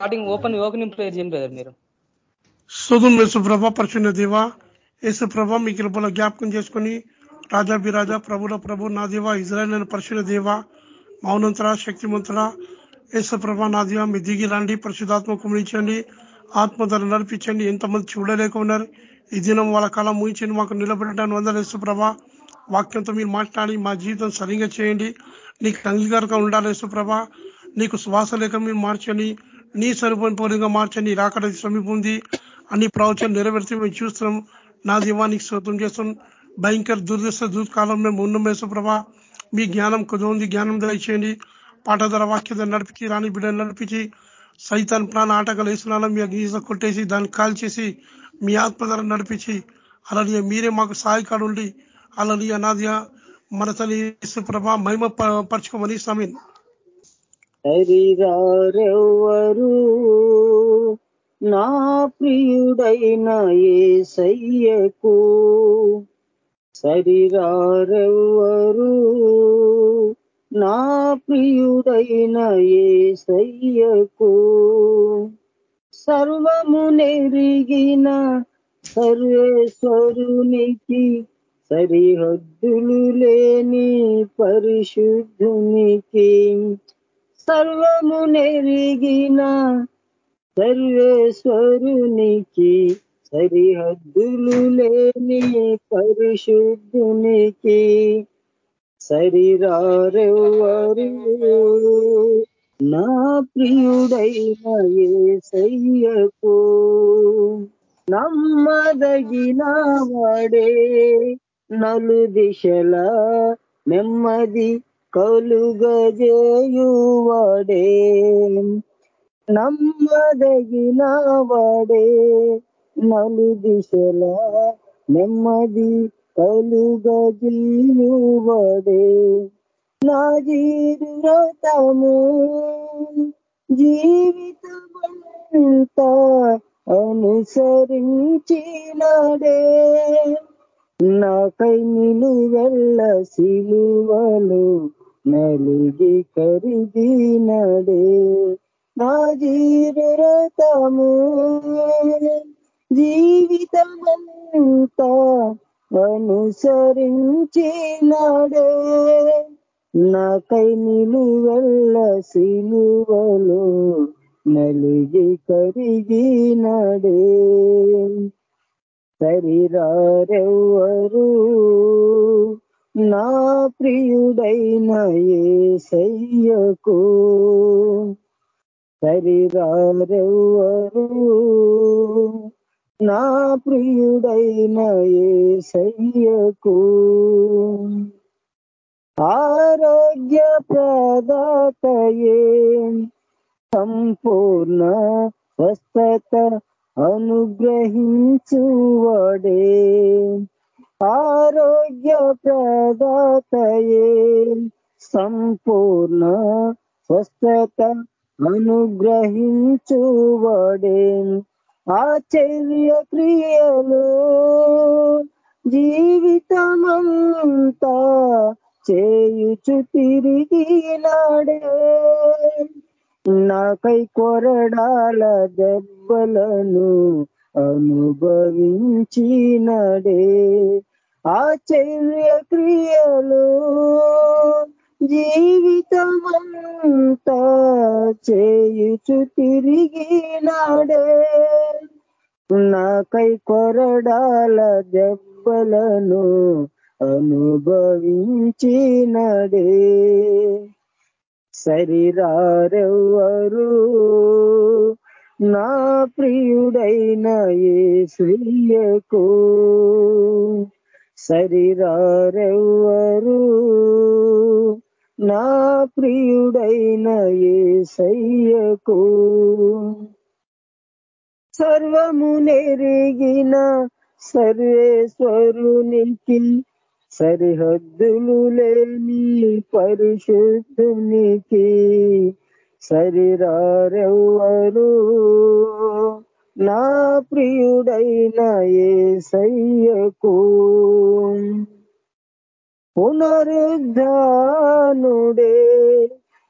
Starting open opening prayer చేయండి brother మీరు. సుధుం యేసుప్రభ పరిశున్న దేవ యేసుప్రభ మీ కృపలో జ్ఞాపకం చేసుకుని రాజాభిరాజా ప్రభుల ప్రభు నా దేవ ఇజ్రాయల్ అని పరిశున్న దేవ మౌనంతర శక్తిమంతుల యేసుప్రభ నా దేవ మీ దిగి రండి పరిశుధాత్మ కుమించండి ఆత్మధర నడిపించండి ఎంతమంది చూడలేక ఉన్నారు ఈ దినం వాళ్ళ కాలం ముగించండి మాకు నిలబెట్టడానికి వందలు యేసుప్రభ. వాక్యంతో మీరు మాట్లాడి మా జీవితం సరిగా చేయండి. నీకు అంగీకారంగా ఉండాలి యేసుప్రభ. నీకు శ్వాస లేక మీరు మార్చండి. నీ సరిపోయిన మార్చండి రాకడ సమీపం ఉంది అన్ని ప్రవచనం నెరవేర్చి మేము చూస్తున్నాం. నా దీవానికి శ్రోతం చేస్తాం భయంకర దుర్దశ దూతకాలం మేము ఉన్నాం ప్రభా. మీ జ్ఞానం కుదవుంది జ్ఞానం దయచేయండి. పాఠధర వాక్యత నడిపించి రాని బిడ్డలు నడిపించి సైతాన్ ప్రాణ ఆటగాలు వేస్తున్నాను మీ అగ్నిస కొట్టేసి దాన్ని కాల్చేసి మీ ఆత్మధర నడిపించి అలాగే మీరే మాకు సహాయకాడు ఉండి అలాగే అనాదిగా మన తల్లి ప్రభా మహిమ పరచుకోమని సమీన్ హరిరారెవ్వరు నా ప్రియుడైన ఏసయ్యకు సరిరారెవ్వరు నా ప్రియుడైన ఏసయ్యకు సర్వము నెరిగిన సర్వేశ్వరునికి సరిహద్దులు లేని పరిశుద్ధునికి సర్వము నెరిగిన సర్వేశ్వరునికి సరిహద్దులు లేని పరిశుద్ధునికి శరీరారెవరు నా ప్రియుడైన ఏసయ్యకు నమ్మదగిన వాడే నలు దిశల నెమ్మది కలుగజేయువాడే. నమ్మదగిన వాడే నలు దిశల నెమ్మది కలుగజేయువాడే. నా జీవితము జీవితమంతా అనుసరించినడే. నాకై నిలువెల్ల సిలువలు నలిగి కరిగినడే నా జీరతము జీవితమంతా అనుసరించినడే. నాకై నిలువల్ల సిలువలు నలిగి కరిగినడే సరిరారెవ్వరు? నా ప్రియుడైన ఏసయ్యకు సరిరారెవ్వరు నా ప్రియుడైన ఏసయ్యకు ఆరోగ్య ప్రదాతయే సంపూర్ణ స్వస్థత అనుగ్రహించువడే. ఆరోగ్య ప్రదాతయే. సంపూర్ణ స్వస్థత అనుగ్రహించువడే. ఆచర్య క్రియలు జీవితమంతా చేయుచు తిరిగి నాడే. నాకై కొరడాల దెబ్బలను అనుభవించినడే. ఆచర్య క్రియలు జీవితమంతా చేయుచు తిరిగినాడే. నాకై కొరడాల దెబ్బలను అనుభవించినడే. శరీరారెవ్వరు నా ప్రియుడైన ఏసయ్యకు శరీరారెవ్వరు నా ప్రియుడైన ఏసయ్యకు సర్వము నెరిగిన సర్వేశ్వరునికి సరిహద్దులు లేని పరిశుద్ధునికి శరీరారెవ్వరు నా ప్రియుడైన ఏ ఏసయ్యకు పునరుద్ధానుడే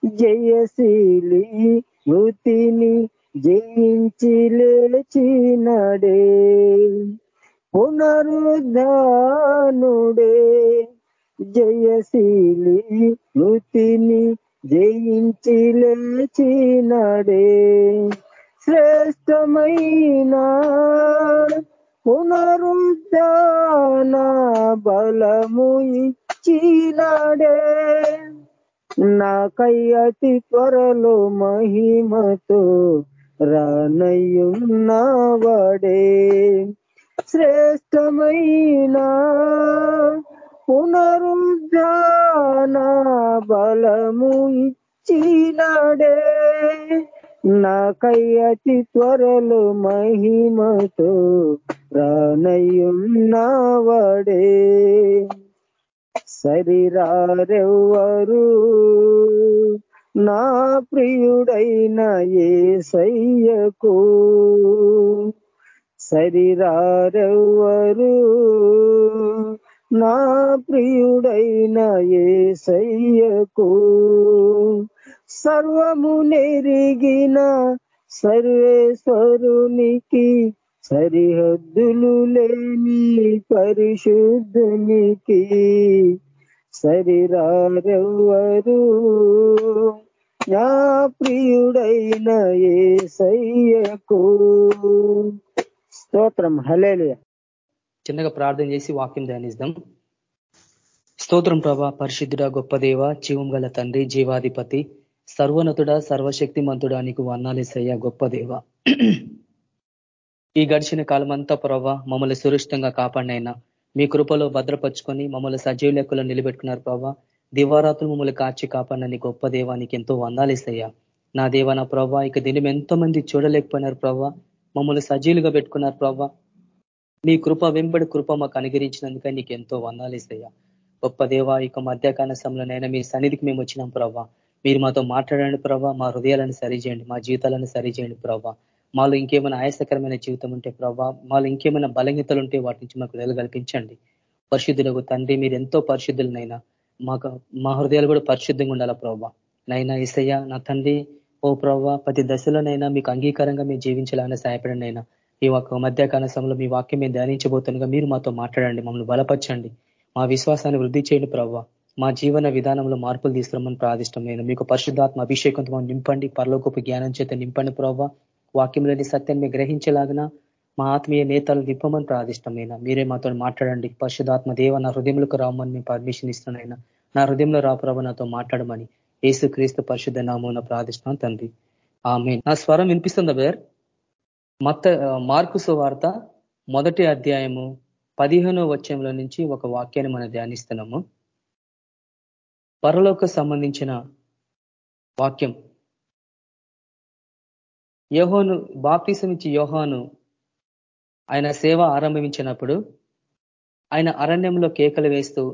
జయశీలి మృతిని జయించి లేచినడే. పునరుద్ధానుడే జయశీలి మృతిని జయించి లేచినడే శ్రేష్టమైన పునరుద్ధాన బలము ఇచ్చినడే. నాకై అతి త్వరలో మహిమతో రానయ్యున్నవాడే. శ్రేష్టమైన పునరుద్ధాన బలము ఇచ్చినడే నాకయ్యతి త్వరలు మహిమతో రానయ్యున్నవాడే. శరీరారెవ్వరు నా ప్రియుడైన ఏ సయ్యకు శరీరారెవ్వరు నా ప్రియుడైన ఏసయ్యకు సర్వము నెరిగిన సర్వేశ్వరునికి సరిహద్దులు లేని పరిశుద్ధునికి శరీరారెవ్వరు నా ప్రియుడైన ఏసయ్యకు. స్తోత్రం. హలేలియా చిన్నగా ప్రార్థన చేసి వాక్యం ధ్యానిస్తాం స్తోత్రం ప్రభా పరిశుద్ధుడ గొప్ప దేవ జీవం గల తండ్రి జీవాధిపతి సర్వనతుడ సర్వశక్తిమంతుడా నీకు వర్ణాలేసయ్య గొప్ప దేవ. ఈ గడిచిన కాలమంతా అంతా ప్రభా మమ్మల్ని సురక్షితంగా కాపాడినైనా మీ కృపలో భద్రపరుచుకొని మమ్మల్ని సజీవ లెక్కలో నిలబెట్టుకున్నారు ప్రభా. దివారాతులు మమ్మల్ని కాచి కాపాడినని గొప్ప దేవానికి ఎంతో వందాలేసయ్యా నా దేవ నా ప్రభా ఇక దినం ఎంతో మంది చూడలేకపోయినారు ప్రభా. మమ్మల్ని సజీలుగా పెట్టుకున్నారు ప్రభా. నీ కృప వెంబడి కృప మాకు అనుగరించినందుకే నీకు ఎంతో వందాలేసయ్యా గొప్ప దేవ ఇక మధ్యాహ్న సమయంలోనైనా మీ సన్నిధికి మేము వచ్చినాం ప్రభా మీరు మాతో మాట్లాడండి ప్రభా మా హృదయాలను సరిచేయండి మా జీవితాలను సరిచేయండి ప్రభా మాలో ఇంకేమైనా ఆయాసకరమైన జీవితం ఉంటే ప్రభా మాలో ఇంకేమైనా బలహీతలు ఉంటే వాటి నుంచి మాకు విడుదల కల్పించండి. పరిశుద్ధులకు తండ్రి మీరు ఎంతో పరిశుద్ధులనైనా మాకు మా హృదయాలు కూడా పరిశుద్ధంగా ఉండాలా ప్రభా నైనా ఇసయ్య నా తండ్రి ఓ ప్రభా ప్రతి దశలోనైనా మీకు అంగీకారంగా మీరు జీవించాలని సహాయపడండి అయినా ఈ ఒక మధ్యకాల సమయంలో మీ వాక్యం మేము ధ్యానించబోతుండగా మీరు మాతో మాట్లాడండి మమ్మల్ని బలపరచండి. మా విశ్వాసాన్ని వృద్ధి చేయండి ప్రభావ మా జీవన విధానంలో మార్పులు తీసుకురమ్మని ప్రార్థిష్టం నేను మీకు పరిశుద్ధాత్మ అభిషేకంతో నింపండి పరలోకపు జ్ఞానం చేత నింపండి ప్రవ్వ. వాక్యంలోని సత్యాన్ని గ్రహించేలాగిన మా ఆత్మీయ నేతలు నింపమని ప్రాదిష్టమైన మీరే మాతో మాట్లాడండి. పరిశుధాత్మ దేవ నా హృదయంలోకి రామని మేము పర్మిషన్ ఇస్తున్నాయినా. నా హృదయంలో రాప్రభ నాతో మాట్లాడమని. ఏసు క్రీస్తు పరిశుద్ధ నామం ప్రార్థిష్టం తండ్రి. ఆమె నా స్వరం వినిపిస్తుందా బేర్ మత మార్కు సువార్త మొదటి అధ్యాయము పదిహేనో వచ్చంలో నుంచి ఒక వాక్యాన్ని మనం ధ్యానిస్తున్నాము. పరలోక సంబంధించిన వాక్యం. యోహోను బాప్తీసం ఇచ్చి యోహాను ఆయన సేవ ఆరంభించినప్పుడు ఆయన అరణ్యంలో కేకలు వేస్తూ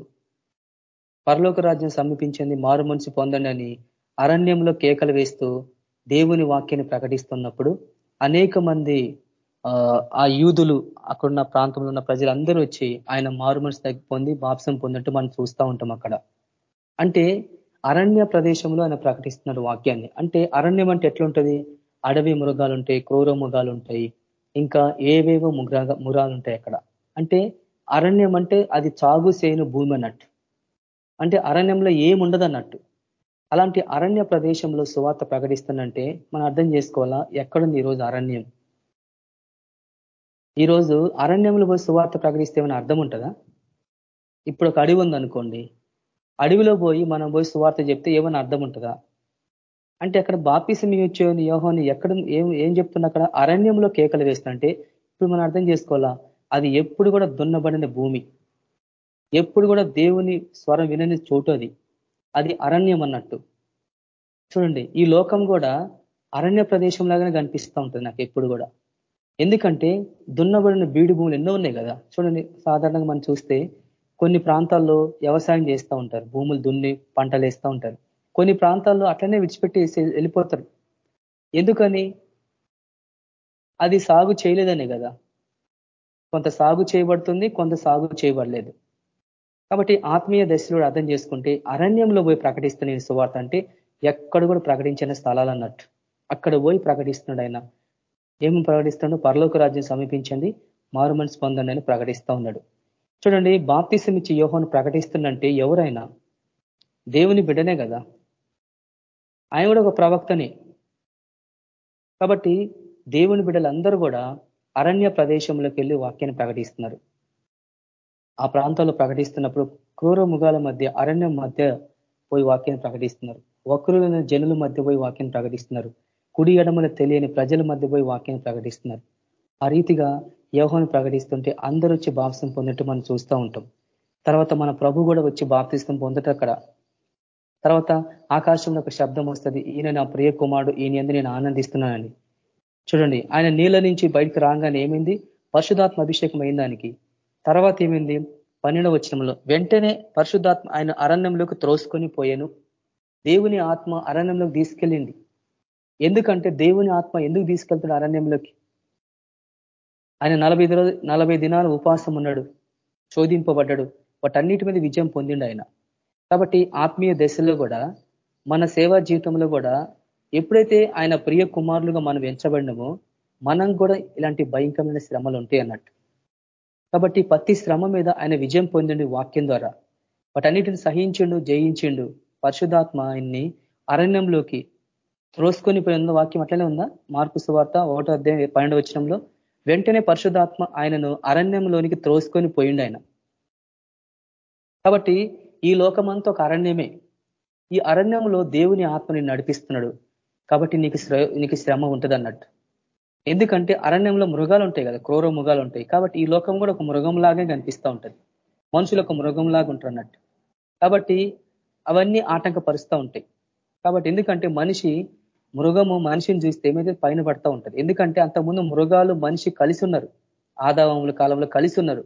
పరలోక రాజ్యం సమీపించింది మారు మనసు పొందండి అని అరణ్యంలో కేకలు వేస్తూ దేవుని వాక్యాన్ని ప్రకటిస్తున్నప్పుడు అనేక మంది ఆ యూదులు అక్కడున్న ప్రాంతంలో ఉన్న ప్రజలందరూ వచ్చి ఆయన మారు తగ్గి పొంది బాప్సం పొందినట్టు మనం చూస్తూ ఉంటాం అక్కడ. అంటే అరణ్య ప్రదేశంలో ఆయన ప్రకటిస్తున్నాడు వాక్యాన్ని. అంటే అరణ్యం అంటే ఎట్లుంటుంది? అడవి మృగాలు ఉంటాయి క్రూర మృగాలు ఉంటాయి ఇంకా ఏవేవో ముగ్రాగా మురాలు ఉంటాయి అక్కడ. అంటే అరణ్యం అంటే అది చాగు సేను భూమి అన్నట్టు. అంటే అరణ్యంలో ఏముండదు అన్నట్టు అలాంటి అరణ్య ప్రదేశంలో సువార్త ప్రకటిస్తానంటే మనం అర్థం చేసుకోవాలా? ఎక్కడుంది ఈరోజు అరణ్యం? ఈరోజు అరణ్యంలో పోయి సువార్త ప్రకటిస్తే ఏమైనా అర్థం ఉంటుందా? ఇప్పుడు ఒక అడవి ఉందనుకోండి. అడవిలో పోయి మనం పోయి సువార్త చెప్తే ఏమైనా అర్థం ఉంటుందా? అంటే అక్కడ బాపిసం వచ్చే యోహాన్ని ఎక్కడ ఏం ఏం చెప్తున్నా అక్కడ? అరణ్యంలో కేకలు వేస్తుంటే ఇప్పుడు మనం అర్థం చేసుకోవాలా? అది ఎప్పుడు కూడా దున్నబడిన భూమి. ఎప్పుడు కూడా దేవుని స్వరం వినని చోటు అది. అది అరణ్యం అన్నట్టు. చూడండి ఈ లోకం కూడా అరణ్య ప్రదేశం లాగానే కనిపిస్తూ ఉంటుంది నాకు ఎప్పుడు కూడా. ఎందుకంటే దున్నబడిన బీడు భూములు ఎన్నో ఉన్నాయి కదా. చూడండి సాధారణంగా మనం చూస్తే కొన్ని ప్రాంతాల్లో వ్యవసాయం చేస్తూ ఉంటారు. భూములు దున్ని పంటలు వేస్తూ ఉంటారు. కొన్ని ప్రాంతాల్లో అట్లనే విడిచిపెట్టి వెళ్ళిపోతారు. ఎందుకని? అది సాగు చేయలేదనే కదా. కొంత సాగు చేయబడుతుంది కొంత సాగు చేయబడలేదు. కాబట్టి ఆత్మీయ దశలో అర్థం చేసుకుంటే అరణ్యంలో పోయి ప్రకటిస్తున్న సువార్త అంటే ఎక్కడ కూడా ప్రకటించిన స్థలాలు అన్నట్టు. అక్కడ పోయి ప్రకటిస్తున్నాడు ఆయన. ఏమి ప్రకటిస్తున్నాడు? పరలోక రాజ్యం సమీపించండి మారుమని స్పందండి అని ప్రకటిస్తూ ఉన్నాడు. చూడండి బాప్తిసం ఇచ్చి యోహోను ప్రకటిస్తుందంటే ఎవరైనా? దేవుని బిడ్డనే కదా. ఆయన కూడా ఒక ప్రవక్తనే. కాబట్టి దేవుని బిడ్డలందరూ కూడా అరణ్య ప్రదేశంలోకి వెళ్ళి వాక్యాన్ని ప్రకటిస్తున్నారు. ఆ ప్రాంతాల్లో ప్రకటిస్తున్నప్పుడు క్రూర ముగాల మధ్య అరణ్యం మధ్య పోయి వాక్యాన్ని ప్రకటిస్తున్నారు. వక్రులైన జనుల మధ్య పోయి వాక్యాన్ని ప్రకటిస్తున్నారు. కుడి ఎడమలు తెలియని ప్రజల మధ్య పోయి వాక్యాన్ని ప్రకటిస్తున్నారు. ఆ రీతిగా యోహాను ప్రకటిస్తుంటే అందరూ వచ్చి బాప్సం పొందట్టు మనం చూస్తూ ఉంటాం. తర్వాత మన ప్రభు కూడా వచ్చి బాప్తిస్తం పొందట అక్కడ. తర్వాత ఆకాశంలో ఒక శబ్దం వస్తుంది. ఈయన నా ప్రియ కుమారుడు ఈయన ఎందు నేను ఆనందిస్తున్నానని. చూడండి ఆయన నీళ్ళ నుంచి బయటకు రాగానే ఏమైంది? పరిశుధాత్మ అభిషేకం అయిన దానికి తర్వాత ఏమైంది? పన్నెండవ వచనంలో వెంటనే పరిశుద్ధాత్మ ఆయన అరణ్యంలోకి త్రోసుకొని పోయాను. దేవుని ఆత్మ అరణ్యంలోకి తీసుకెళ్ళింది. ఎందుకంటే దేవుని ఆత్మ ఎందుకు తీసుకెళ్తాడు అరణ్యంలోకి? ఆయన నలభై నలభై దినాలు ఉపవాసం ఉన్నాడు శోధింపబడ్డాడు. వాటన్నిటి మీద విజయం పొందిండు ఆయన. కాబట్టి ఆత్మీయ దశలో కూడా మన సేవా జీవితంలో కూడా ఎప్పుడైతే ఆయన ప్రియ కుమారులుగా మనం ఎంచబడినమో మనం కూడా ఇలాంటి భయంకరమైన శ్రమలు ఉంటాయి అన్నట్టు. కాబట్టి ప్రతి శ్రమ మీద ఆయన విజయం పొందిండు వాక్యం ద్వారా. వాటన్నిటిని సహించిండు జయించిండు. పరిశుధాత్మ ఆయన్ని అరణ్యంలోకి త్రోసుకొని పోయిన వాక్యం అట్లనే ఉందా? మార్పు సువార్త ఒకటో అధ్యాయం పన్నెండు వచ్చినంలో వెంటనే పరిశుధాత్మ ఆయనను అరణ్యంలోనికి త్రోసుకొని పోయిండు ఆయన. కాబట్టి ఈ లోకమంతా ఒక అరణ్యమే. ఈ అరణ్యంలో దేవుని ఆత్మని నడిపిస్తున్నాడు. కాబట్టి నీకు నీకు శ్రమ ఉంటుంది అన్నట్టు ఎందుకంటే అరణ్యంలో మృగాలు ఉంటాయి కదా క్రూర మృగాలు ఉంటాయి కాబట్టి ఈ లోకం కూడా ఒక మృగంలాగే కనిపిస్తూ ఉంటుంది. మనుషులు ఒక మృగంలాగా ఉంటారు అన్నట్టు కాబట్టి అవన్నీ ఆటంకపరుస్తూ ఉంటాయి. కాబట్టి ఎందుకంటే మనిషి మృగము మనిషిని చూస్తే ఏమైతే పైన పడతా ఉంటుంది. ఎందుకంటే అంతకుముందు మృగాలు మనిషి కలిసి ఉన్నారు. ఆదావముల కాలంలో కలిసి ఉన్నారు.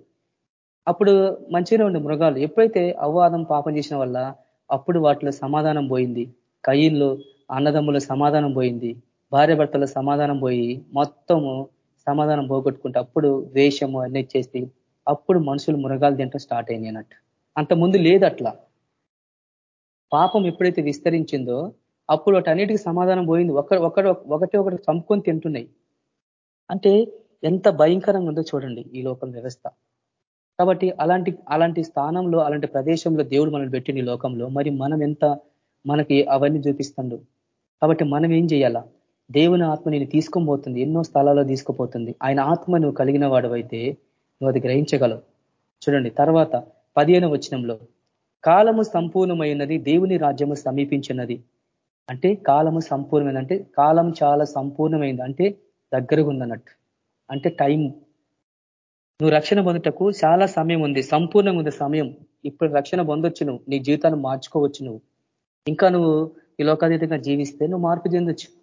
అప్పుడు మంచిగానే ఉండే మృగాలు. ఎప్పుడైతే అవ్వాదం పాపం చేసిన వల్ల అప్పుడు వాటిలో సమాధానం పోయింది. కయ్యిల్లో అన్నదమ్ముల సమాధానం పోయింది. భార్య భర్తల సమాధానం పోయి మొత్తము సమాధానం పోగొట్టుకుంటే అప్పుడు వేషము అన్నీ చేసి అప్పుడు మనుషులు మురగాలు తింటం స్టార్ట్ అయింది అన్నట్టు. అంత ముందు లేదు అట్లా. పాపం ఎప్పుడైతే విస్తరించిందో అప్పుడు వాటన్నిటికీ సమాధానం పోయింది. ఒక ఒకటి ఒకటి ఒకటి చంపుకొని తింటున్నాయి. అంటే ఎంత భయంకరంగా ఉందో చూడండి ఈ లోకం వ్యవస్థ. కాబట్టి అలాంటి అలాంటి స్థానంలో అలాంటి ప్రదేశంలో దేవుడు మనల్ని పెట్టిన ఈ లోకంలో. మరి మనం ఎంత మనకి అవన్నీ చూపిస్తుండు. కాబట్టి మనం ఏం చేయాలా? దేవుని ఆత్మ నేను తీసుకొని ఎన్నో స్థలాల్లో తీసుకుపోతుంది. ఆయన ఆత్మ నువ్వు కలిగిన వాడవైతే నువ్వు అది గ్రహించగలవు. చూడండి తర్వాత పదిహేను వచనంలో కాలము సంపూర్ణమైనది దేవుని రాజ్యము సమీపించినది. అంటే కాలము సంపూర్ణమైనది అంటే కాలం చాలా సంపూర్ణమైంది అంటే దగ్గరగా ఉందన్నట్టు అంటే టైం. నువ్వు రక్షణ పొందుటకు చాలా సమయం ఉంది సంపూర్ణంగా ఉంది సమయం. ఇప్పుడు రక్షణ పొందొచ్చు నువ్వు నీ జీవితాన్ని మార్చుకోవచ్చు నువ్వు. ఇంకా నువ్వు ఈ లోకాతీతంగా జీవిస్తే నువ్వు మార్పు చెందొచ్చు.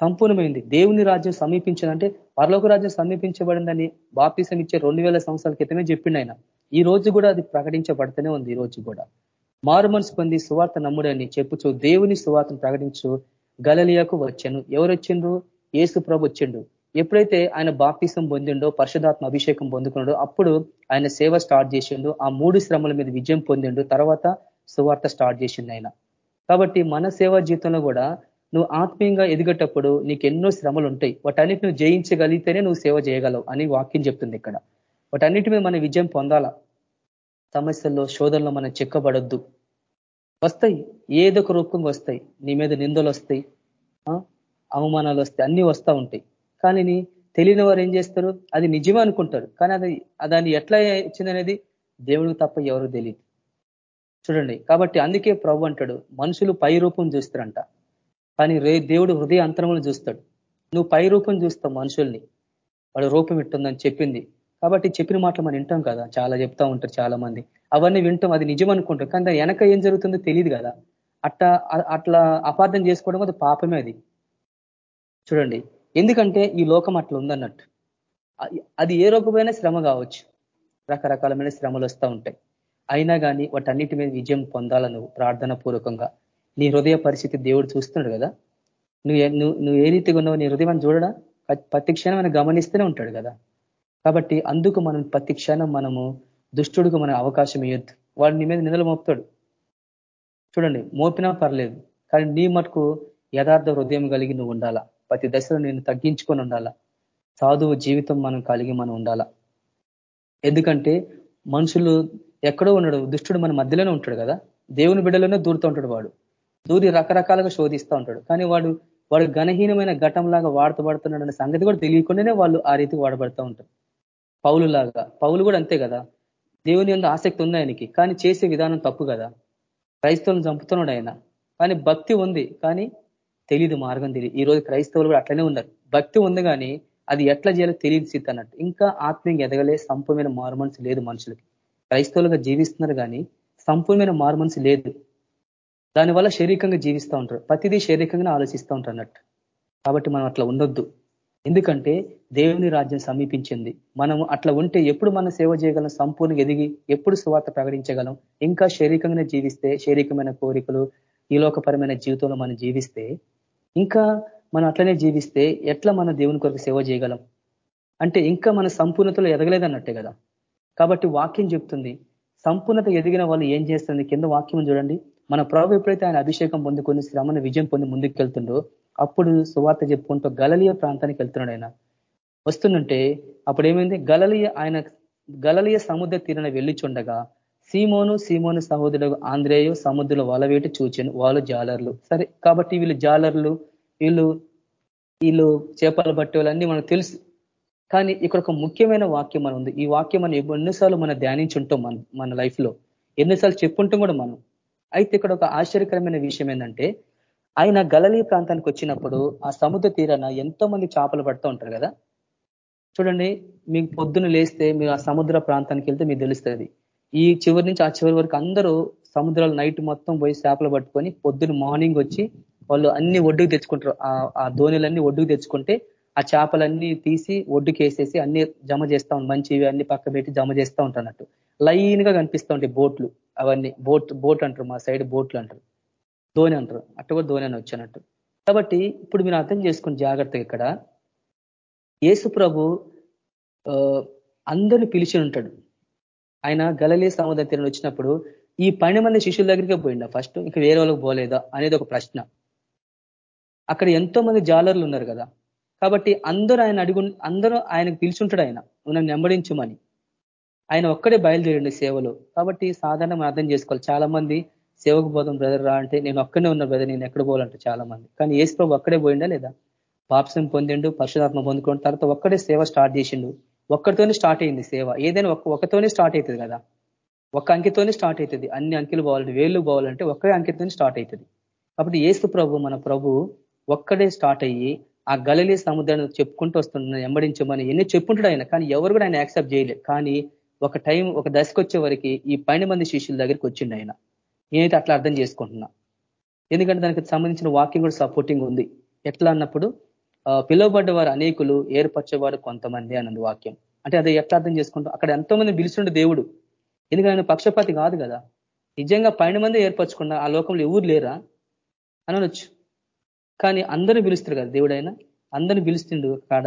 సంపూర్ణమైంది. దేవుని రాజ్యం సమీపించిందంటే పరలోక రాజ్యం సమీపించబడిందని బాప్తీసం ఇచ్చే రెండు వేల సంవత్సరాల క్రితమే చెప్పిండు ఆయన. ఈ రోజు కూడా అది ప్రకటించబడుతూనే ఉంది ఈ రోజు కూడా. మారు మనసు పొంది సువార్త నమ్ముడని చెప్పుచు దేవుని సువార్తను ప్రకటించు గలలియాకు వచ్చాను. ఎవరు వచ్చిండ్రు? ఏసు ప్రభు వచ్చిండు. ఎప్పుడైతే ఆయన బాప్తిసం పొందిండో పరిశుధాత్మ అభిషేకం పొందుకున్నాడో అప్పుడు ఆయన సేవ స్టార్ట్ చేసిండు. ఆ మూడు శ్రమల మీద విజయం పొందిండు. తర్వాత సువార్త స్టార్ట్ చేసిండు ఆయన. కాబట్టి మన సేవా జీవితంలో కూడా నువ్వు ఆత్మీయంగా ఎదిగేటప్పుడు నీకు ఎన్నో శ్రమలు ఉంటాయి వాటన్నిటి నువ్వు జయించగలిగితేనే నువ్వు సేవ చేయగలవు అని వాక్యం చెప్తుంది ఇక్కడ. వాటన్నిటి మీద మన విజయం పొందాలా? సమస్యల్లో శోధనలో మనం చెక్కబడొద్దు. వస్తాయి. ఏదో ఒక రూపంగా వస్తాయి. నీ మీద నిందలు వస్తాయి. అవమానాలు వస్తాయి. అన్నీ వస్తూ ఉంటాయి. కానీ తెలియని వారు ఏం చేస్తారు? అది నిజమే అనుకుంటారు. కానీ అది దాన్ని ఎట్లా ఇచ్చిందనేది దేవుడికి తప్ప ఎవరు తెలియదు. చూడండి. కాబట్టి అందుకే ప్రభు అంటాడు మనుషులు పై రూపం చూస్తారంట. కానీ రే దేవుడు హృదయ అంతరములు చూస్తాడు. నువ్వు పై రూపం చూస్తావు మనుషుల్ని. వాడు రూపం ఇట్టుందని చెప్పింది. కాబట్టి చెప్పిన మాటలు మనం వింటాం కదా. చాలా చెప్తా ఉంటారు చాలా మంది అవన్నీ వింటాం అది నిజం అనుకుంటాం కానీ దాని వెనక ఏం జరుగుతుందో తెలియదు కదా. అట్లా అట్లా అపార్థం చేసుకోవడం అది పాపమే అది. చూడండి. ఎందుకంటే ఈ లోకం అట్లా ఉందన్నట్టు. అది ఏ రూపమైన శ్రమ కావచ్చు. రకరకాలమైన శ్రమలు వస్తూ ఉంటాయి. అయినా కానీ వాటన్నిటి మీద విజయం పొందాల నువ్వు ప్రార్థన పూర్వకంగా నీ హృదయ పరిస్థితి దేవుడు చూస్తున్నాడు కదా? నువ్వు నువ్వు ఏ రీతిగా ఉన్నావు నీ హృదయం చూడడా? ప్రతి క్షణం గమనిస్తూనే ఉంటాడు కదా? కాబట్టి అందుకు మనం ప్రతి క్షణం మనము దుష్టుడికి మన అవకాశం ఇవ్వద్దు వాడు నీ మీద నిధులు మోపుతాడు. చూడండి మోపినా పర్లేదు కానీ నీ మటుకు యథార్థ హృదయం కలిగి నువ్వు ఉండాలా? ప్రతి దశలో నేను తగ్గించుకొని ఉండాలా? సాధువు జీవితం మనం కలిగి మనం ఉండాలా? ఎందుకంటే మనుషులు ఎక్కడో ఉన్నాడు దుష్టుడు మన మధ్యలోనే ఉంటాడు కదా? దేవుని బిడ్డలోనే దూరుతూ ఉంటాడు వాడు. దూరి రకరకాలుగా శోధిస్తూ ఉంటాడు. కానీ వాడు వాడు ఘనహీనమైన ఘటంలాగా వాడతబడుతున్నాడు అనే సంగతి కూడా తెలియకుండానే వాళ్ళు ఆ రీతికి వాడబడుతూ ఉంటారు. పౌలు లాగా పౌలు కూడా అంతే కదా. దేవుని యొక్క ఆసక్తి ఉంది ఆయనకి. కానీ చేసే విధానం తప్పు కదా. క్రైస్తవులను చంపుతున్నాడు ఆయన. కానీ భక్తి ఉంది. కానీ తెలియదు మార్గం తెలియదు ఈ రోజు క్రైస్తవులు కూడా అట్లనే ఉన్నారు. భక్తి ఉంది కానీ అది ఎట్లా చేయాలో తెలియదు సిద్ధ అన్నట్టు. ఇంకా ఆత్మీయంగా ఎదగలే సంపూర్ణమైన మారుమనసు లేదు మనుషులకి. క్రైస్తవులుగా జీవిస్తున్నారు కానీ సంపూర్ణమైన మారుమనసు లేదు. దానివల్ల శారీరకంగా జీవిస్తూ ఉంటారు. ప్రతిదీ శారీరకంగా ఆలోచిస్తూ ఉంటారు అన్నట్టు. కాబట్టి మనం అట్లా ఉండొద్దు. ఎందుకంటే దేవుని రాజ్యం సమీపించింది. మనం అట్లా ఉంటే ఎప్పుడు మనం సేవ చేయగలం? సంపూర్ణంగా ఎదిగి ఎప్పుడు సువార్త ప్రకటించగలం? ఇంకా శారీరకంగానే జీవిస్తే శారీరకమైన కోరికలు ఈ లోకపరమైన జీవితంలో మనం జీవిస్తే ఇంకా మనం అట్లనే జీవిస్తే ఎట్లా మన దేవుని కొరకు సేవ చేయగలం? అంటే ఇంకా మన సంపూర్ణతలో ఎదగలేదన్నట్టే కదా. కాబట్టి వాక్యం చెప్తుంది. సంపూర్ణత ఎదిగిన వాళ్ళు ఏం చేస్తుంది కింద వాక్యం చూడండి. మన ప్రభు ఎప్పుడైతే ఆయన అభిషేకం పొందుకొని శ్రమను విజయం పొంది ముందుకు వెళ్తుండో అప్పుడు సువార్త చెప్పుకుంటూ గలలియ ప్రాంతానికి వెళ్తున్నాడు ఆయన. వస్తుందంటే అప్పుడు ఏమైంది? గలలియ ఆయన గలలియ సముద్ర తీరన వెళ్ళిచుండగా సీమోను సీమోను సహోదరుడు ఆంధ్రేయు సముద్రంలో వలవేటి చూచాను వాళ్ళు జాలర్లు. సరే కాబట్టి వీళ్ళు జాలర్లు వీళ్ళు వీళ్ళు చేపలు పట్టే మనకు తెలుసు. కానీ ఇక్కడ ఒక ముఖ్యమైన వాక్యం మన ఉంది ఈ వాక్యం మనం ఎన్నిసార్లు మనం ధ్యానించి ఉంటాం మన మన లైఫ్లో ఎన్నిసార్లు చెప్పుంటాం కూడా మనం. అయితే ఇక్కడ ఒక ఆశ్చర్యకరమైన విషయం ఏంటంటే ఆయన గలలీ ప్రాంతానికి వచ్చినప్పుడు ఆ సముద్ర తీరాన ఎంతో మంది చేపలు పడుతూ ఉంటారు కదా? చూడండి మీకు పొద్దున లేస్తే మీరు ఆ సముద్ర ప్రాంతానికి వెళ్తే మీకు తెలుస్తుంది. ఈ చివరి నుంచి ఆ చివరి వరకు అందరూ సముద్రాలు నైట్ మొత్తం పోయి చేపలు పట్టుకొని పొద్దున మార్నింగ్ వచ్చి వాళ్ళు అన్ని ఒడ్డుకు తెచ్చుకుంటారు. ఆ ధోనిలన్నీ ఒడ్డుకు తెచ్చుకుంటే ఆ చేపలన్నీ తీసి ఒడ్డుకు వేసేసి అన్ని జమ చేస్తా మంచివి అన్ని పక్క పెట్టి జమ చేస్తూ ఉంటానట్టు లైన్గా కనిపిస్తూ ఉంటాయి బోట్లు. అవన్నీ బోట్ బోట్ అంటారు మా సైడ్ బోట్లు అంటారు. ధోని అంటారు. అట్ట కూడా ధోని అని వచ్చినట్టు. కాబట్టి ఇప్పుడు మీరు అర్థం చేసుకుని జాగ్రత్తగా ఇక్కడ యేసు ప్రభు అందరిని పిలిచి ఉంటాడు. ఆయన గలలే సముద్ర తీరని వచ్చినప్పుడు ఈ పన్నెండు మంది శిష్యుల దగ్గరికే పోయిండా ఫస్ట్? ఇంకా వేరే వాళ్ళకి పోలేదా అనేది ఒక ప్రశ్న. అక్కడ ఎంతో మంది జాలర్లు ఉన్నారు కదా. కాబట్టి అందరూ ఆయన అడుగు అందరూ ఆయనకు పిలుచుంటాడు ఆయన. నన్ను నెంబడించమని ఆయన ఒక్కడే బయలుదేరిండు సేవలో. కాబట్టి సాధారణం అర్థం చేసుకోవాలి చాలా మంది సేవకు పోదాం బ్రదర్ రా అంటే నేను ఒక్కడే ఉన్న బ్రదర్ నేను ఎక్కడ పోవాలంటే చాలా మంది కానీ ఏసు ప్రభు ఒక్కడే పోయిండా లేదా? పాప్సం పొందిండు పరిశుధాత్మ పొందుకున్న తర్వాత ఒక్కడే సేవ స్టార్ట్ చేసిండు. ఒక్కడితోనే స్టార్ట్ అయింది సేవ. ఏదైనా ఒక్కతోనే స్టార్ట్ అవుతుంది కదా? ఒక్క అంకెతోనే స్టార్ట్ అవుతుంది. అన్ని అంకెలు పోవాలంటే వేళ్ళు పోవాలంటే ఒక్కడే అంకెతోనే స్టార్ట్ అవుతుంది. కాబట్టి ఏసు ప్రభు మన ప్రభు ఒక్కడే స్టార్ట్ అయ్యి ఆ గలలీ సముద్రాన్ని చెప్పుకుంటూ వస్తున్న ఎంబడించమని ఎన్ని చెప్పుంటాడు ఆయన. కానీ ఎవరు కూడా ఆయన యాక్సెప్ట్ చేయలేదు. కానీ ఒక టైం ఒక దశకు వచ్చే వరకు ఈ పైన మంది శిష్యుల దగ్గరికి వచ్చిండు ఆయన. నేనైతే అట్లా అర్థం చేసుకుంటున్నా. ఎందుకంటే దానికి సంబంధించిన వాక్యం కూడా సపోర్టింగ్ ఉంది. ఎట్లా అన్నప్పుడు పిలువబడ్డ వారు అనేకులు ఏర్పరచేవారు కొంతమంది అన్నది వాక్యం. అంటే అది ఎట్లా అర్థం చేసుకుంటాం? అక్కడ ఎంతో మంది పిలుచుండే దేవుడు. ఎందుకంటే ఆయన పక్షపాతి కాదు కదా. నిజంగా పైన మంది ఏర్పరచుకున్న ఆ లోకంలో ఎవరు లేరా? అనొచ్చు. కానీ అందరూ పిలుస్తారు కదా దేవుడైనా. అందరిని పిలుస్తుండు కాడ?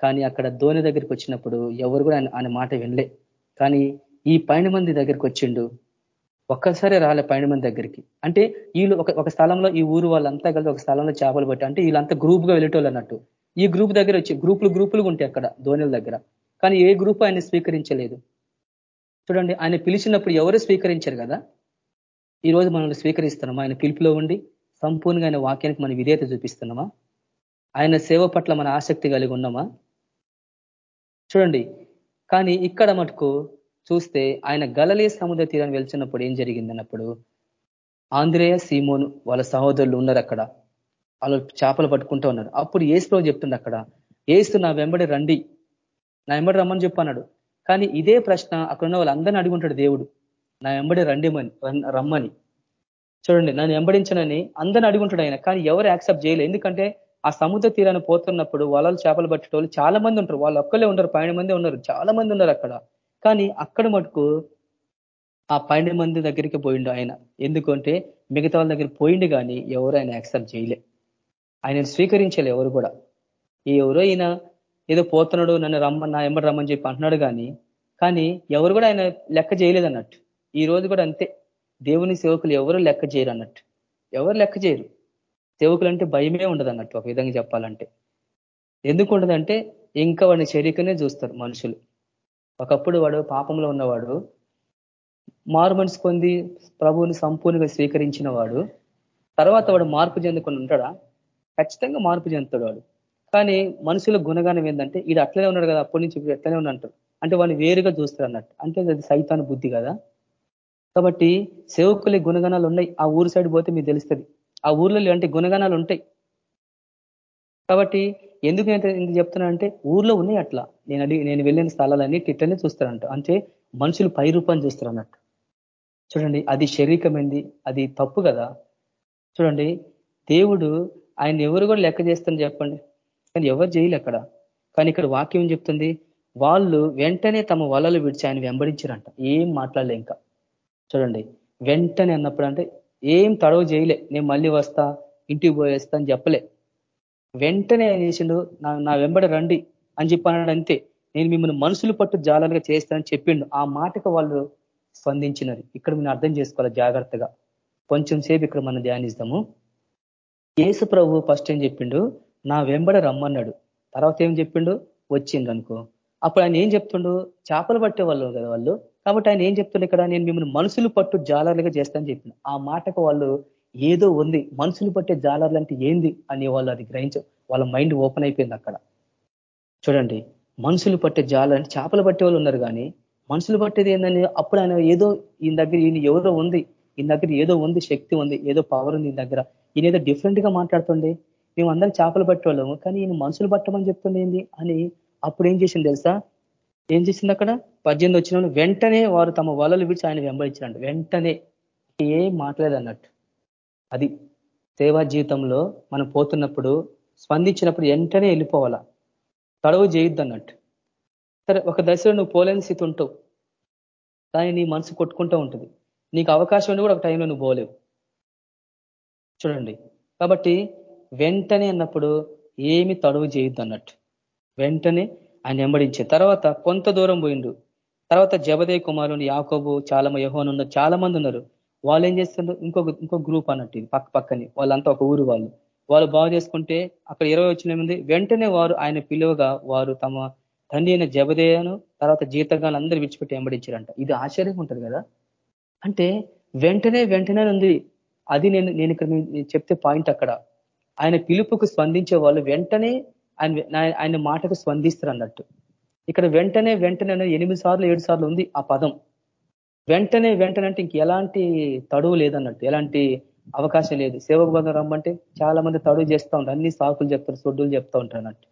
కానీ అక్కడ ధోని దగ్గరికి వచ్చినప్పుడు ఎవరు కూడా ఆయన మాట వినలే. కానీ ఈ పైన మంది దగ్గరికి వచ్చిండు. ఒక్కసారి రాలే పైన మంది దగ్గరికి. అంటే వీళ్ళు ఒక ఒక స్థలంలో ఈ ఊరు వాళ్ళంతా కలిసి ఒక స్థలంలో చేపలు పట్టి అంటే వీళ్ళంతా గ్రూప్గా వెళ్ళేటోళ్ళు అన్నట్టు. ఈ గ్రూప్ దగ్గర వచ్చి గ్రూపులు గ్రూపులు ఉంటాయి అక్కడ ధోనిల దగ్గర. కానీ ఏ గ్రూప్ ఆయన స్వీకరించలేదు. చూడండి ఆయన పిలిచినప్పుడు ఎవరు స్వీకరించారు కదా? ఈ రోజు మనల్ని స్వీకరిస్తున్నామా? ఆయన పిలుపులో ఉండి సంపూర్ణంగా ఆయన వాక్యానికి మన విధేయత చూపిస్తున్నామా? ఆయన సేవ పట్ల మన ఆసక్తి కలిగి ఉన్నామా? చూడండి కానీ ఇక్కడ మటుకు చూస్తే ఆయన గలలే సముద్ర తీరాన్ని వెళ్తున్నప్పుడు ఏం జరిగిందన్నప్పుడు ఆంధ్రేయ సీమోను వాళ్ళ సహోదరులు ఉన్నారు అక్కడ. వాళ్ళు చేపలు పట్టుకుంటూ ఉన్నారు. అప్పుడు ఏసులో చెప్తుండ అక్కడ ఏసు నా వెంబడి రండి. నా వెంబడి రమ్మని చెప్పన్నాడు కానీ ఇదే ప్రశ్న అక్కడ ఉన్న వాళ్ళందరినీ అడుగుంటాడు దేవుడు. నా వెంబడి రండిమని రమ్మని. చూడండి నన్ను వెంబడించనని అందరిని అడుగుంటాడు ఆయన. కానీ ఎవరు యాక్సెప్ట్ చేయలేదు ఎందుకంటే ఆ సముద్ర తీరాన్ని పోతున్నప్పుడు వలలు చేపలు పట్టేటోళ్ళు చాలా మంది ఉంటారు. వాళ్ళు ఒక్కలే ఉంటారు పన్నెండు మంది ఉన్నారు. చాలా మంది ఉన్నారు అక్కడ. కానీ అక్కడ మటుకు ఆ పన్నెండు మంది దగ్గరికి పోయిండు ఆయన. ఎందుకంటే మిగతా వాళ్ళ దగ్గర పోయిండు కానీ ఎవరు ఆయన యాక్సెప్ట్ చేయలే. ఆయన స్వీకరించలే ఎవరు కూడా. ఎవరో ఈయన ఏదో పోతున్నాడు నన్ను రమ్మని నా ఎంబడి రమ్మని చెప్పి అంటున్నాడు కానీ కానీ ఎవరు కూడా ఆయన లెక్క చేయలేదు అన్నట్టు. ఈ రోజు కూడా అంతే. దేవుని సేవకులు ఎవరు లెక్క చేయరు అన్నట్టు. ఎవరు లెక్క చేయరు. సేవకులంటే భయమే ఉండదు అన్నట్టు ఒక విధంగా చెప్పాలంటే. ఎందుకు ఉండదంటే ఇంకా వాడిని శరీరకనే చూస్తారు మనుషులు. ఒకప్పుడు వాడు పాపంలో ఉన్నవాడు మారు మనసు పొంది ప్రభువుని సంపూర్ణంగా స్వీకరించిన వాడు తర్వాత వాడు మార్పు చెందుకుని ఉంటాడా? ఖచ్చితంగా మార్పు చెందుతాడు వాడు. కానీ మనుషుల గుణగానం ఏంటంటే ఇది అట్లనే ఉన్నాడు కదా అప్పటి నుంచి ఇప్పుడు ఎట్లనే ఉన్నట్టు అంటే వాడిని వేరుగా చూస్తారు అన్నట్టు. అంటే అది సైతాన బుద్ధి కదా. కాబట్టి సేవకులే గుణగణాలు ఉన్నాయి. ఆ ఊరు సైడ్ పోతే మీకు తెలుస్తుంది. ఆ ఊర్లో అంటే గుణగణాలు ఉంటాయి. కాబట్టి ఎందుకు నేను చెప్తున్నానంటే ఊర్లో ఉన్నాయి అట్లా. నేను అడిగి నేను వెళ్ళిన స్థలాలన్నీ ఇట్లనే చూస్తారంట. అంటే మనుషులు పై రూపాన్ని చూస్తారు అన్నట్టు చూడండి అది శరీరమైంది అది తప్పు కదా. చూడండి దేవుడు ఆయన ఎవరు కూడా లెక్క చేస్తారని చెప్పండి. కానీ ఎవరు చేయలే అక్కడ. కానీ ఇక్కడ వాక్యం చెప్తుంది? వాళ్ళు వెంటనే తమ వలలు విడిచి ఆయన వెంబడించారంట. ఏం మాట్లాడలే ఇంకా. చూడండి వెంటనే అన్నప్పుడు అంటే ఏం తడవ చేయలే. నేను మళ్ళీ వస్తా ఇంటికి పోయేస్తా అని చెప్పలే. వెంటనే ఆయన చేసిండు? నా వెంబడి రండి అని చెప్పన్నాడు అంతే. నేను మిమ్మల్ని మనుషులు పట్టు జాలాలుగా చేస్తానని చెప్పిండు. ఆ మాటకు వాళ్ళు స్పందించినారు. ఇక్కడ మీరు అర్థం చేసుకోవాలి జాగ్రత్తగా. కొంచెం సేపు ఇక్కడ మనం ధ్యానిస్తాము. యేసు ప్రభు ఫస్ట్ ఏం చెప్పిండు? నా వెంబడ రమ్మన్నాడు. తర్వాత ఏం చెప్పిండు? వచ్చిండు అనుకో. అప్పుడు ఆయన ఏం చెప్తుండు? చేపలు పట్టే వాళ్ళు కదా వాళ్ళు. కాబట్టి ఆయన ఏం చెప్తున్నా ఇక్కడ? నేను మిమ్మల్ని మనుషులు పట్టు జాలర్లుగా చేస్తానని చెప్పిన ఆ మాటకు వాళ్ళు ఏదో ఉంది. మనుషులు పట్టే జాలర్లు అంటే ఏంది? అని వాళ్ళు అది గ్రహించ వాళ్ళ మైండ్ ఓపెన్ అయిపోయింది అక్కడ. చూడండి. మనుషులు పట్టే జాలర్ అంటే చేపలు పట్టే వాళ్ళు ఉన్నారు కానీ మనుషులు పట్టేది ఏందని అప్పుడు ఆయన ఏదో ఈయన దగ్గర ఈయన ఎవరో ఉంది. ఈయన దగ్గర ఏదో ఉంది శక్తి ఉంది ఏదో పవర్ ఉంది ఈయన దగ్గర. ఈయన ఏదో డిఫరెంట్గా మాట్లాడుతుండే. మేము అందరం చేపలు పట్టేవాళ్ళము కానీ ఈయన మనుషులు పట్టమని చెప్తుండేంది అని అప్పుడు ఏం చేసింది తెలుసా? ఏం చేసింది అక్కడ? పద్దెనిమిది వచ్చిన వెంటనే వారు తమ వలలు విడిచి ఆయన వెంబడించినట్టు వెంటనే ఏం మాట్లాడదన్నట్టు. అది సేవా జీవితంలో మనం పోతున్నప్పుడు స్పందించినప్పుడు వెంటనే వెళ్ళిపోవాలా? తడవు చేయొద్దు అన్నట్టు సరే ఒక దశలో నువ్వు పోలేని స్థితి ఉంటావు. కానీ నీ మనసు కొట్టుకుంటూ ఉంటుంది. నీకు అవకాశం ఉండి కూడా ఒక టైంలో నువ్వు పోలేవు. చూడండి. కాబట్టి వెంటనే అన్నప్పుడు ఏమి తడువు చేయొద్దు అన్నట్టు వెంటనే ఆయన వెంబడించే. తర్వాత కొంత దూరం పోయిండు. తర్వాత జబదే కుమారుని యాకోబు చాలా ఉన్న చాలా మంది ఉన్నారు. వాళ్ళు ఏం చేస్తున్నారు ఇంకొక ఇంకో గ్రూప్ అన్నట్టు పక్క పక్కని. వాళ్ళంతా ఒక ఊరు వాళ్ళు. వాళ్ళు బాగు చేసుకుంటే అక్కడ ఇరవై వచ్చిన మంది వెంటనే వారు ఆయన పిలువగా వారు తమ తండ్రి అయిన జబదేయను తర్వాత జీతగాలు అందరూ విడిచిపెట్టి వెంబడించారంట. ఇది ఆశ్చర్యంగా ఉంటుంది కదా? అంటే వెంటనే వెంటనే ఉంది. అది నేను నేను ఇక్కడ చెప్తే పాయింట్ అక్కడ. ఆయన పిలుపుకు స్పందించే వాళ్ళు వెంటనే ఆయన ఆయన మాటకు స్పందిస్తారు అన్నట్టు ఇక్కడ వెంటనే వెంటనే ఎనిమిది సార్లు ఏడు సార్లు ఉంది ఆ పదం. వెంటనే వెంటనే అంటే ఇంక ఎలాంటి తడువు లేదన్నట్టు ఎలాంటి అవకాశం లేదు. సేవకు బంధం రమ్మంటే చాలా మంది తడువు చేస్తూ ఉంటారు. అన్ని సాకులు చెప్తారు సొడ్డులు చెప్తూ ఉంటారు అన్నట్టు.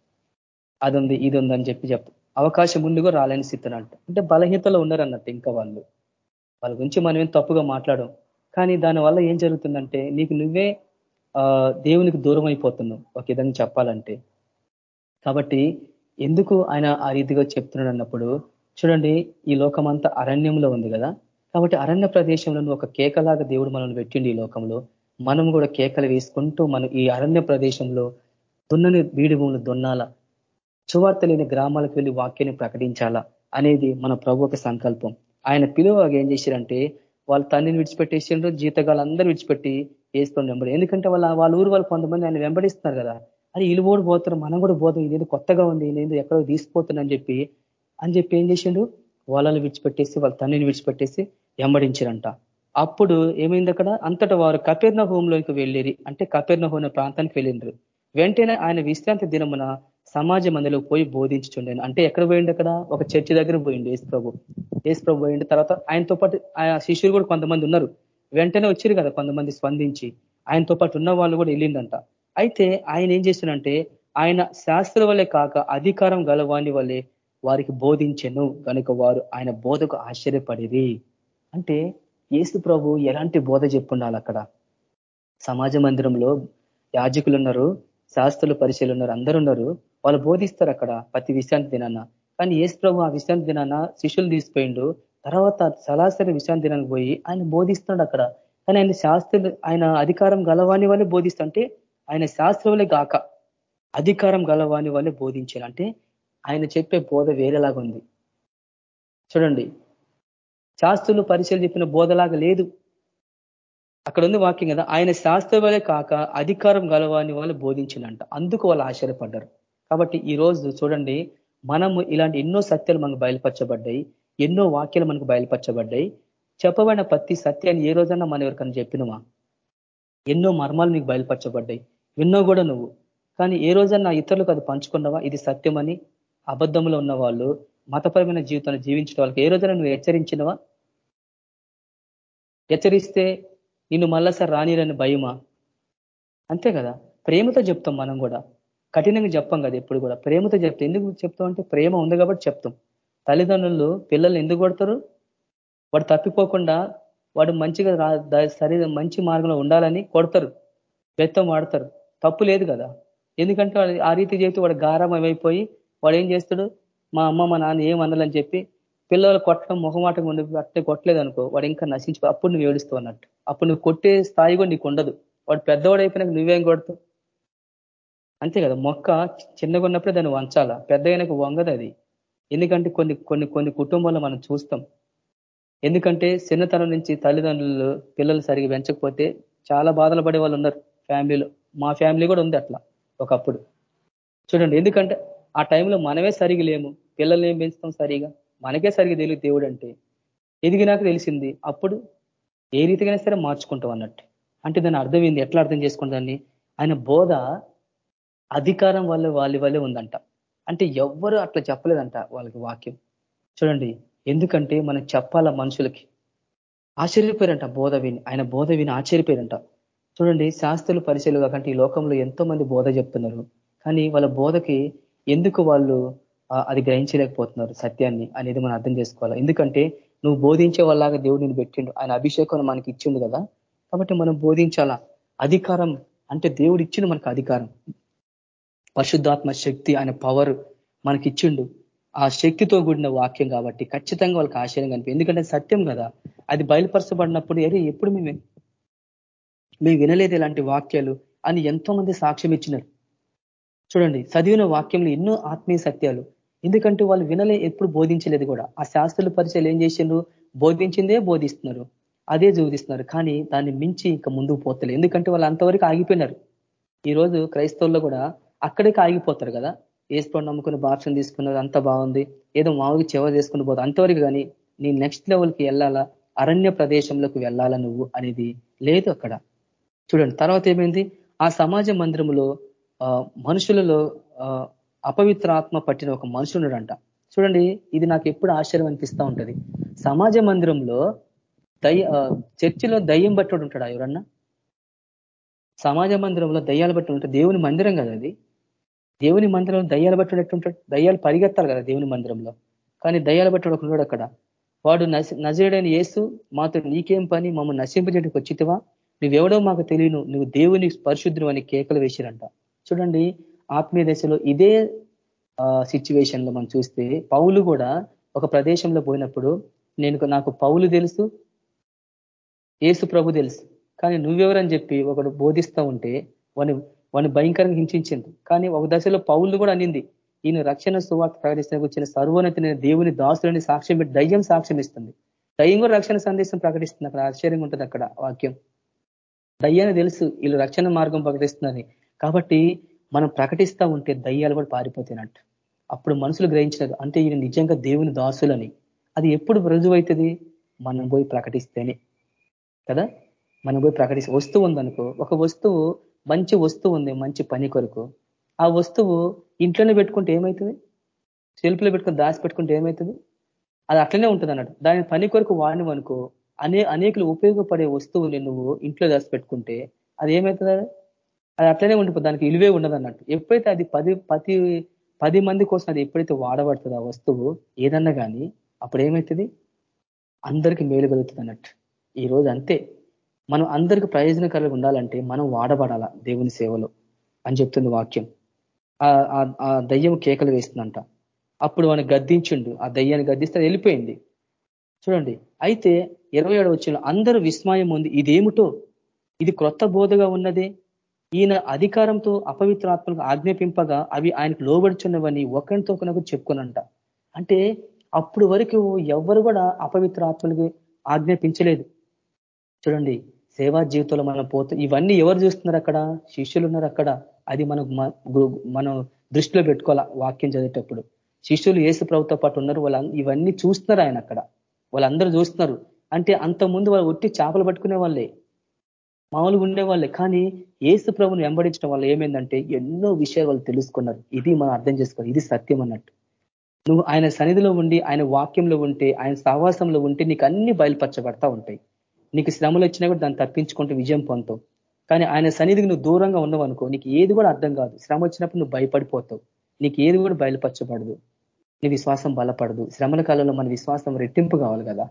అది ఉంది ఇది ఉంది అని చెప్పి చెప్తారు. అవకాశం ముందుగా రాలేని స్థితి అంటే బలహీతలో ఉన్నారు అన్నట్టు ఇంకా వాళ్ళు. వాళ్ళ గురించి మనం ఏం తప్పుగా మాట్లాడడం. కానీ దానివల్ల ఏం జరుగుతుందంటే నీకు నువ్వే దేవునికి దూరం అయిపోతున్నావు. ఒక విధంగా చెప్పాలంటే. కాబట్టి ఎందుకు ఆయన ఆ రీతిగా చెప్తున్నాడు అన్నప్పుడు చూడండి ఈ లోకమంతా అరణ్యంలో ఉంది కదా. కాబట్టి అరణ్య ప్రదేశంలో ఒక కేకలాగా దేవుడు మనల్ని పెట్టిండి ఈ లోకంలో. మనం కూడా కేకలు వేసుకుంటూ మనం ఈ అరణ్య ప్రదేశంలో దున్నని బీడి భూములు దున్నాల? చువార్త లేని గ్రామాలకు వెళ్ళి వాక్యాన్ని ప్రకటించాలా అనేది మన ప్రభు సంకల్పం. ఆయన పిలువ ఏం చేశారంటే వాళ్ళ తండ్రిని విడిచిపెట్టేసిండ్రు జీతగాలు అందరూ విడిచిపెట్టి వేసుకోండి వెంబడి ఎందుకంటే వాళ్ళ వాళ్ళ ఊరు వాళ్ళు కొంతమంది ఆయన వెంబడిస్తున్నారు కదా. అది ఇల్లు కూడా పోతారు మనం కూడా పోతాం ఇదేదో కొత్తగా ఉంది నేను ఎక్కడో తీసిపోతుందని చెప్పి. అని చెప్పి ఏం చేసిండు? వాళ్ళని విడిచిపెట్టేసి వాళ్ళ తండ్రిని విడిచిపెట్టేసి వెంబడించారంట. అప్పుడు ఏమైంది అక్కడ? అంతటా వారు కపెర్ణ హోంలోకి వెళ్ళేరి. అంటే కపెర్ణ హోన ప్రాంతానికి వెళ్ళిండ్రు. వెంటనే ఆయన విశ్రాంతి దినమున సమాజ మందిలో పోయి బోధించుండేను అంటే ఎక్కడ పోయిండు అక్కడ? ఒక చర్చి దగ్గర పోయిండు ఏసు ప్రభు ఏసు ప్రభు పోయిండు. తర్వాత ఆయనతో పాటు ఆ శిష్యులు కూడా కొంతమంది ఉన్నారు. వెంటనే వచ్చారు కదా కొంతమంది స్పందించి. ఆయనతో పాటు ఉన్న వాళ్ళు కూడా వెళ్ళిండంట అయితే ఆయన ఏం చేసినంటే ఆయన శాస్త్ర వల్లే కాక అధికారం గలవాని వల్లే వారికి బోధించెను. కనుక వారు ఆయన బోధకు ఆశ్చర్యపడిరి. అంటే ఏసు ప్రభు ఎలాంటి బోధ చెప్పుండాలి అక్కడ? సమాజ మందిరంలో యాజకులు ఉన్నారు శాస్త్రులు పరిశీలు ఉన్నారు అందరు ఉన్నారు. వాళ్ళు బోధిస్తారు అక్కడ ప్రతి విశ్రాంతి దినాన. కానీ ఏసు ప్రభు ఆ విశ్రాంతి దినాన శిష్యులు తీసిపోయిండు. తర్వాత సరాసరి విశ్రాంతి దినానికి పోయి ఆయన బోధిస్తున్నాడు అక్కడ. కానీ ఆయన శాస్త్రులు ఆయన అధికారం గలవాని వల్లే బోధిస్తుంటే ఆయన శాస్త్రములే గాక అధికారం గలవాని వల్లే బోధించారు. అంటే ఆయన చెప్పే బోధ వేరేలాగా ఉంది. చూడండి. శాస్త్రులు పరిశీలి చెప్పిన బోధలాగా లేదు. అక్కడ ఉంది వాక్యం కదా. ఆయన శాస్త్రవలే కాక అధికారం గలవాని వాళ్ళు బోధించినంట. అందుకు వాళ్ళు ఆశ్చర్యపడ్డారు. కాబట్టి ఈ రోజు చూడండి. మనము ఇలాంటి ఎన్నో సత్యాలు మనకు బయలుపరచబడ్డాయి. ఎన్నో వాక్యాలు మనకు బయలుపరచబడ్డాయి. చెప్పబడిన ప్రతి సత్యాన్ని ఏ రోజన్నా మనం ఎవరికైనా చెప్పినమా? ఎన్నో మర్మాలు మీకు బయలుపరచబడ్డాయి. విన్నావు కూడా నువ్వు. కానీ ఏ రోజన్నా ఇతరులకు అది పంచుకున్నావా? ఇది సత్యమని అబద్ధంలో ఉన్న వాళ్ళు మతపరమైన జీవితాన్ని జీవించడం వాళ్ళకి ఏ రోజైనా నువ్వు హెచ్చరించినవా? హెచ్చరిస్తే నిన్ను మళ్ళాసారి రానిరని భయమా? అంతే కదా. ప్రేమతో చెప్తాం మనం కూడా. కఠినంగా చెప్పాం కదా ఎప్పుడు కూడా. ప్రేమతో చెప్తాం ఎందుకు చెప్తాం అంటే ప్రేమ ఉంది కాబట్టి చెప్తాం. తల్లిదండ్రులు పిల్లల్ని ఎందుకు కొడతారు? వాడు తప్పిపోకుండా వాడు మంచిగా సరి మంచి మార్గంలో ఉండాలని కొడతారు. బెత్తం వాడతారు. తప్పు లేదు కదా. ఎందుకంటే ఆ రీతి చేస్తే వాడు గారం అయిపోయి వాడు ఏం చేస్తాడు? మా అమ్మ మా నాన్న ఏం అనాలని చెప్పి పిల్లలు కొట్టడం ముఖమాటం ఉండి అట్టే కొట్టలేదు అనుకో వాడు ఇంకా నశించి అప్పుడు నువ్వు ఏడుస్తావు అన్నట్టు. అప్పుడు నువ్వు కొట్టే స్థాయి కూడా నీకు ఉండదు. వాడు పెద్దవాడు అయిపోయినాక నువ్వేం కొడతావు? అంతే కదా. మొక్క చిన్నగా ఉన్నప్పుడే దాన్ని వంచాలా? పెద్ద అయినాక వంగదు అది. ఎందుకంటే కొన్ని కొన్ని కొన్ని కుటుంబాల్లో మనం చూస్తాం. ఎందుకంటే చిన్నతనం నుంచి తల్లిదండ్రులు పిల్లలు సరిగా పెంచకపోతే చాలా బాధలు పడే వాళ్ళు ఉన్నారు. ఫ్యామిలీలో. మా ఫ్యామిలీ కూడా ఉంది అట్లా ఒకప్పుడు. చూడండి ఎందుకంటే ఆ టైంలో మనమే సరిగా లేము పిల్లల్ని ఏం పెంచుతాం సరిగా? మనకే సరిగా తెలియదు దేవుడు అంటే. ఎదిగినాక తెలిసింది అప్పుడు ఏ రీతిగా సరే మార్చుకుంటాం అన్నట్టు. అంటే దాని అర్థం ఏంది? ఎట్లా అర్థం చేసుకుంటుందని ఆయన బోధ అధికారం వల్ల వాళ్ళ వల్లే ఉందంట. అంటే ఎవ్వరు అట్లా చెప్పలేదంట వాళ్ళకి వాక్యం. చూడండి ఎందుకంటే మనం చెప్పాల మనుషులకి? ఆశ్చర్యపోయారంట బోధ విని ఆయన బోధ విని ఆశ్చర్యపోయారంట. చూడండి శాస్త్రులు పరిచయలు కాకంటే ఈ లోకంలో ఎంతో మంది బోధ చెప్తున్నారు. కానీ వాళ్ళ బోధకి ఎందుకు వాళ్ళు అది గ్రహించలేకపోతున్నారు సత్యాన్ని అనేది మనం అర్థం చేసుకోవాలి? ఎందుకంటే నువ్వు బోధించే వాళ్ళగా దేవుడు నేను పెట్టిండు. ఆయన అభిషేకం మనకి ఇచ్చిండు కదా. కాబట్టి మనం బోధించాలా? అధికారం అంటే దేవుడు ఇచ్చిండు మనకు అధికారం. పరిశుద్ధాత్మ శక్తి ఆయన పవర్ మనకి ఇచ్చిండు. ఆ శక్తితో కూడిన వాక్యం కాబట్టి ఖచ్చితంగా వాళ్ళకి ఆశ్చర్యం కనిపి ఎందుకంటే సత్యం కదా. అది బయలుపరచబడినప్పుడు ఎరే ఎప్పుడు మేము మేము వినలేదు ఇలాంటి వాక్యాలు అని ఎంతో మంది సాక్ష్యం ఇచ్చినారు. చూడండి చదివిన వాక్యంలో ఎన్నో ఆత్మీయ సత్యాలు. ఎందుకంటే వాళ్ళు వినలే ఎప్పుడు బోధించలేదు కూడా. ఆ శాస్త్రుల పరిచయాలు ఏం చేసిండ్రు? బోధించిందే బోధిస్తున్నారు. అదే జోదిస్తున్నారు కానీ దాన్ని మించి ఇంకా ముందుకు పోతలేదు. ఎందుకంటే వాళ్ళు అంతవరకు ఆగిపోయినారు. ఈరోజు క్రైస్తవుల్లో కూడా అక్కడికి ఆగిపోతారు కదా. ఏసుప్రభు నమ్ముకుని భాషను తీసుకున్నది అంత బాగుంది. ఏదో మామూలుగా చెవ చేసుకుని పోదు. అంతవరకు కానీ నీ నెక్స్ట్ లెవెల్కి వెళ్ళాలా? అరణ్య ప్రదేశంలోకి వెళ్ళాలా నువ్వు అనేది లేదు అక్కడ. చూడండి తర్వాత ఏమైంది? ఆ సమాజ మందిరంలో మనుషులలో అపవిత్ర ఆత్మ పట్టిన ఒక మనుషునుడంట చూడండి ఇది నాకు ఎప్పుడు ఆశ్చర్యం అనిపిస్తూ ఉంటది. సమాజ మందిరంలో దయ్య చర్చిలో దయ్యం బట్టి ఉంటాడా ఎవరన్నా? సమాజ మందిరంలో దయ్యాలు బట్టి ఉంటాడు. దేవుని మందిరం కదా అది? దేవుని మందిరంలో దయ్యాలు బట్టి ఎట్టుంటాడు దయ్యాలు పరిగెత్తాలి కదా దేవుని మందిరంలో. కానీ దయ్యాలు బట్టి ఒకడు అక్కడ. వాడు నజరుడైన ఏసు మాతో నీకేం పని? మమ్మల్ని నశింపజేయడానికి వచ్చితివా? నువ్వెవడో మాకు తెలియను నువ్వు దేవుని పరిశుద్ధుడు అని కేకలు వేసిరంట. చూడండి ఆత్మీయ దశలో ఇదే సిచ్యువేషన్లో మనం చూస్తే పౌలు కూడా ఒక ప్రదేశంలో పోయినప్పుడు నేను నాకు పౌలు తెలుసు ఏసు ప్రభు తెలుసు. కానీ నువ్వెవరని చెప్పి ఒకడు బోధిస్తూ ఉంటే వాని వాని భయంకరంగా హింసించింది కానీ ఒక దశలో పౌలు కూడా అనింది ఈయన రక్షణ సువార్త ప్రకటించడానికి వచ్చిన సర్వోన్నతి దేవుని దాసులని సాక్ష్యం పెట్టి దయ్యం సాక్ష్యం ఇస్తుంది దయ్యం కూడా రక్షణ సందేశం ప్రకటిస్తుంది. అక్కడ ఆశ్చర్యంగా ఉంటుంది అక్కడ వాక్యం. దయ్యాన్ని తెలుసు వీళ్ళు రక్షణ మార్గం ప్రకటిస్తుందని. కాబట్టి మనం ప్రకటిస్తూ ఉంటే దయ్యాలు కూడా పారిపోతున్నట్టు అప్పుడు మనుషులు గ్రహించినారు అంటే ఈయన నిజంగా దేవుని దాసులని. అది ఎప్పుడు రుజువైతుంది? మనం పోయి ప్రకటిస్తేనే. కదా? మనం పోయి ప్రకటిస్తే వస్తువు ఉందనుకో ఒక వస్తువు మంచి వస్తువు ఉంది మంచి పని కొరకు. ఆ వస్తువు ఇంట్లోనే పెట్టుకుంటే ఏమవుతుంది సెల్ఫ్లో పెట్టుకుని దాచి పెట్టుకుంటే ఏమవుతుంది అది అట్లనే ఉంటుంది అన్నట్టు దాని పని కొరకు వాడినవనుకో అనే అనేకులు ఉపయోగపడే వస్తువుని నువ్వు ఇంట్లో దాచి పెట్టుకుంటే అది ఏమవుతుంది అది అట్లనే ఉండిపోతుంది దానికి ఇలువే ఉండదు అన్నట్టు. ఎప్పుడైతే అది పది పది పది మంది కోసం అది ఎప్పుడైతే వాడబడుతుంది ఆ వస్తువు ఏదన్నా కానీ అప్పుడు ఏమవుతుంది అందరికీ మేలు కలుగుతుంది అన్నట్టు. ఈరోజు అంతే. మనం అందరికి ప్రయోజనకరంగా ఉండాలంటే మనం వాడబడాలా దేవుని సేవలో అని చెప్తుంది వాక్యం. ఆ దయ్యం కేకలు వేస్తుందంట. అప్పుడు వాడిని గద్దించిండు. ఆ దయ్యాన్ని గద్దిస్తే వెళ్ళిపోయింది. చూడండి. అయితే ఇరవై ఏడు వచ్చిన అందరూ విస్మయం ఉంది ఇదేమిటో? ఇది క్రొత్త బోధగా ఉన్నదే? ఈయన అధికారంతో అపవిత్రాత్మలకు ఆజ్ఞాపింపగా అవి ఆయనకు లోబడుచున్నవని ఒకరితో ఒకరికి చెప్పుకునంట. అంటే అప్పుడు వరకు ఎవరు కూడా అపవిత్రాత్మలకి ఆజ్ఞాపించలేదు. చూడండి సేవా జీవితంలో మనం పోతూ ఇవన్నీ ఎవరు చూస్తున్నారు అక్కడ? శిష్యులు ఉన్నారు అక్కడ. అది మనం మనం దృష్టిలో పెట్టుకోవాలా వాక్యం చదివేటప్పుడు. శిష్యులు ఏసు ప్రభుతో పాటు ఉన్నారు వాళ్ళ ఇవన్నీ చూస్తున్నారు ఆయన అక్కడ. వాళ్ళందరూ చూస్తున్నారు. అంటే అంత ముందు వాళ్ళు ఒట్టి చేపలు పట్టుకునే వాళ్ళే. మామూలుగా ఉండేవాళ్ళే. కానీ ఏసు ప్రభుని వెంబడించడం వల్ల ఏమైందంటే ఎన్నో విషయాలు వాళ్ళు తెలుసుకున్నారు. ఇది మనం అర్థం చేసుకోవాలి. ఇది సత్యం అన్నట్టు. నువ్వు ఆయన సన్నిధిలో ఉండి ఆయన వాక్యంలో ఉంటే ఆయన సహవాసంలో ఉంటే నీకు అన్ని బయలుపరచబడతా ఉంటాయి. నీకు శ్రమలు వచ్చినా కూడా దాన్ని తప్పించుకుంటూ విజయం పొందుతావు. కానీ ఆయన సన్నిధికి నువ్వు దూరంగా ఉన్నావు అనుకో నీకు ఏది కూడా అర్థం కాదు. శ్రమ వచ్చినప్పుడు నువ్వు భయపడిపోతావు. నీకు ఏది కూడా బయలుపరచబడదు. నీ విశ్వాసం బలపడదు. శ్రమల కాలంలో మన విశ్వాసం రెట్టింపు కావాలి కదా.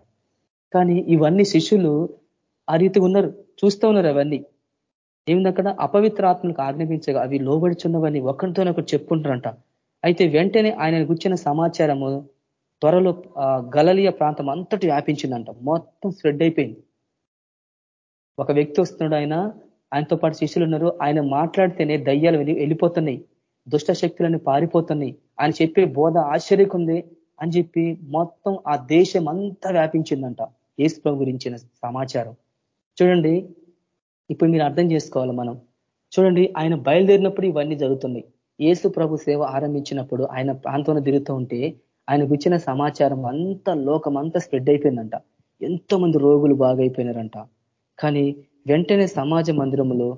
కానీ ఇవన్నీ శిష్యులు ఆ రీతి ఉన్నారు చూస్తూ ఉన్నారు అవన్నీ. ఏమిందక్కడ అపవిత్ర ఆత్మలకు ఆజ్ఞాపించగా అవి లోబడుచున్నవని ఒకరితోనొకరు చెప్పుకుంటారంట అయితే వెంటనే ఆయన గుచ్చిన సమాచారము త్వరలో గలలియ ప్రాంతం అంతటి వ్యాపించిందంట. మొత్తం స్ప్రెడ్ అయిపోయింది. ఒక వ్యక్తి వస్తున్నాడు ఆయన. ఆయనతో పాటు శిష్యులు ఉన్నారు. ఆయన మాట్లాడితేనే దయ్యాలు వెళ్ళిపోతున్నాయి. దుష్ట శక్తులని పారిపోతున్నాయి. ఆయన చెప్పే బోధ ఆశ్చర్యకుంది అని చెప్పి మొత్తం ఆ దేశం అంతా వ్యాపించిందంట. ఏసు ప్రభు గురించిన సమాచారం. చూడండి ఇప్పుడు మీరు అర్థం చేసుకోవాలి మనం. చూడండి ఆయన బయలుదేరినప్పుడు ఇవన్నీ జరుగుతున్నాయి. ఏసు ప్రభు సేవ ఆరంభించినప్పుడు ఆయన ప్రాంతంలో తిరుగుతూ ఉంటే ఆయన గుచ్చిన సమాచారం అంత లోకం అంతా స్ప్రెడ్ అయిపోయిందంట. ఎంతో మంది రోగులు బాగైపోయినారంట. కానీ వెంటనే సమాజ మందిరంలో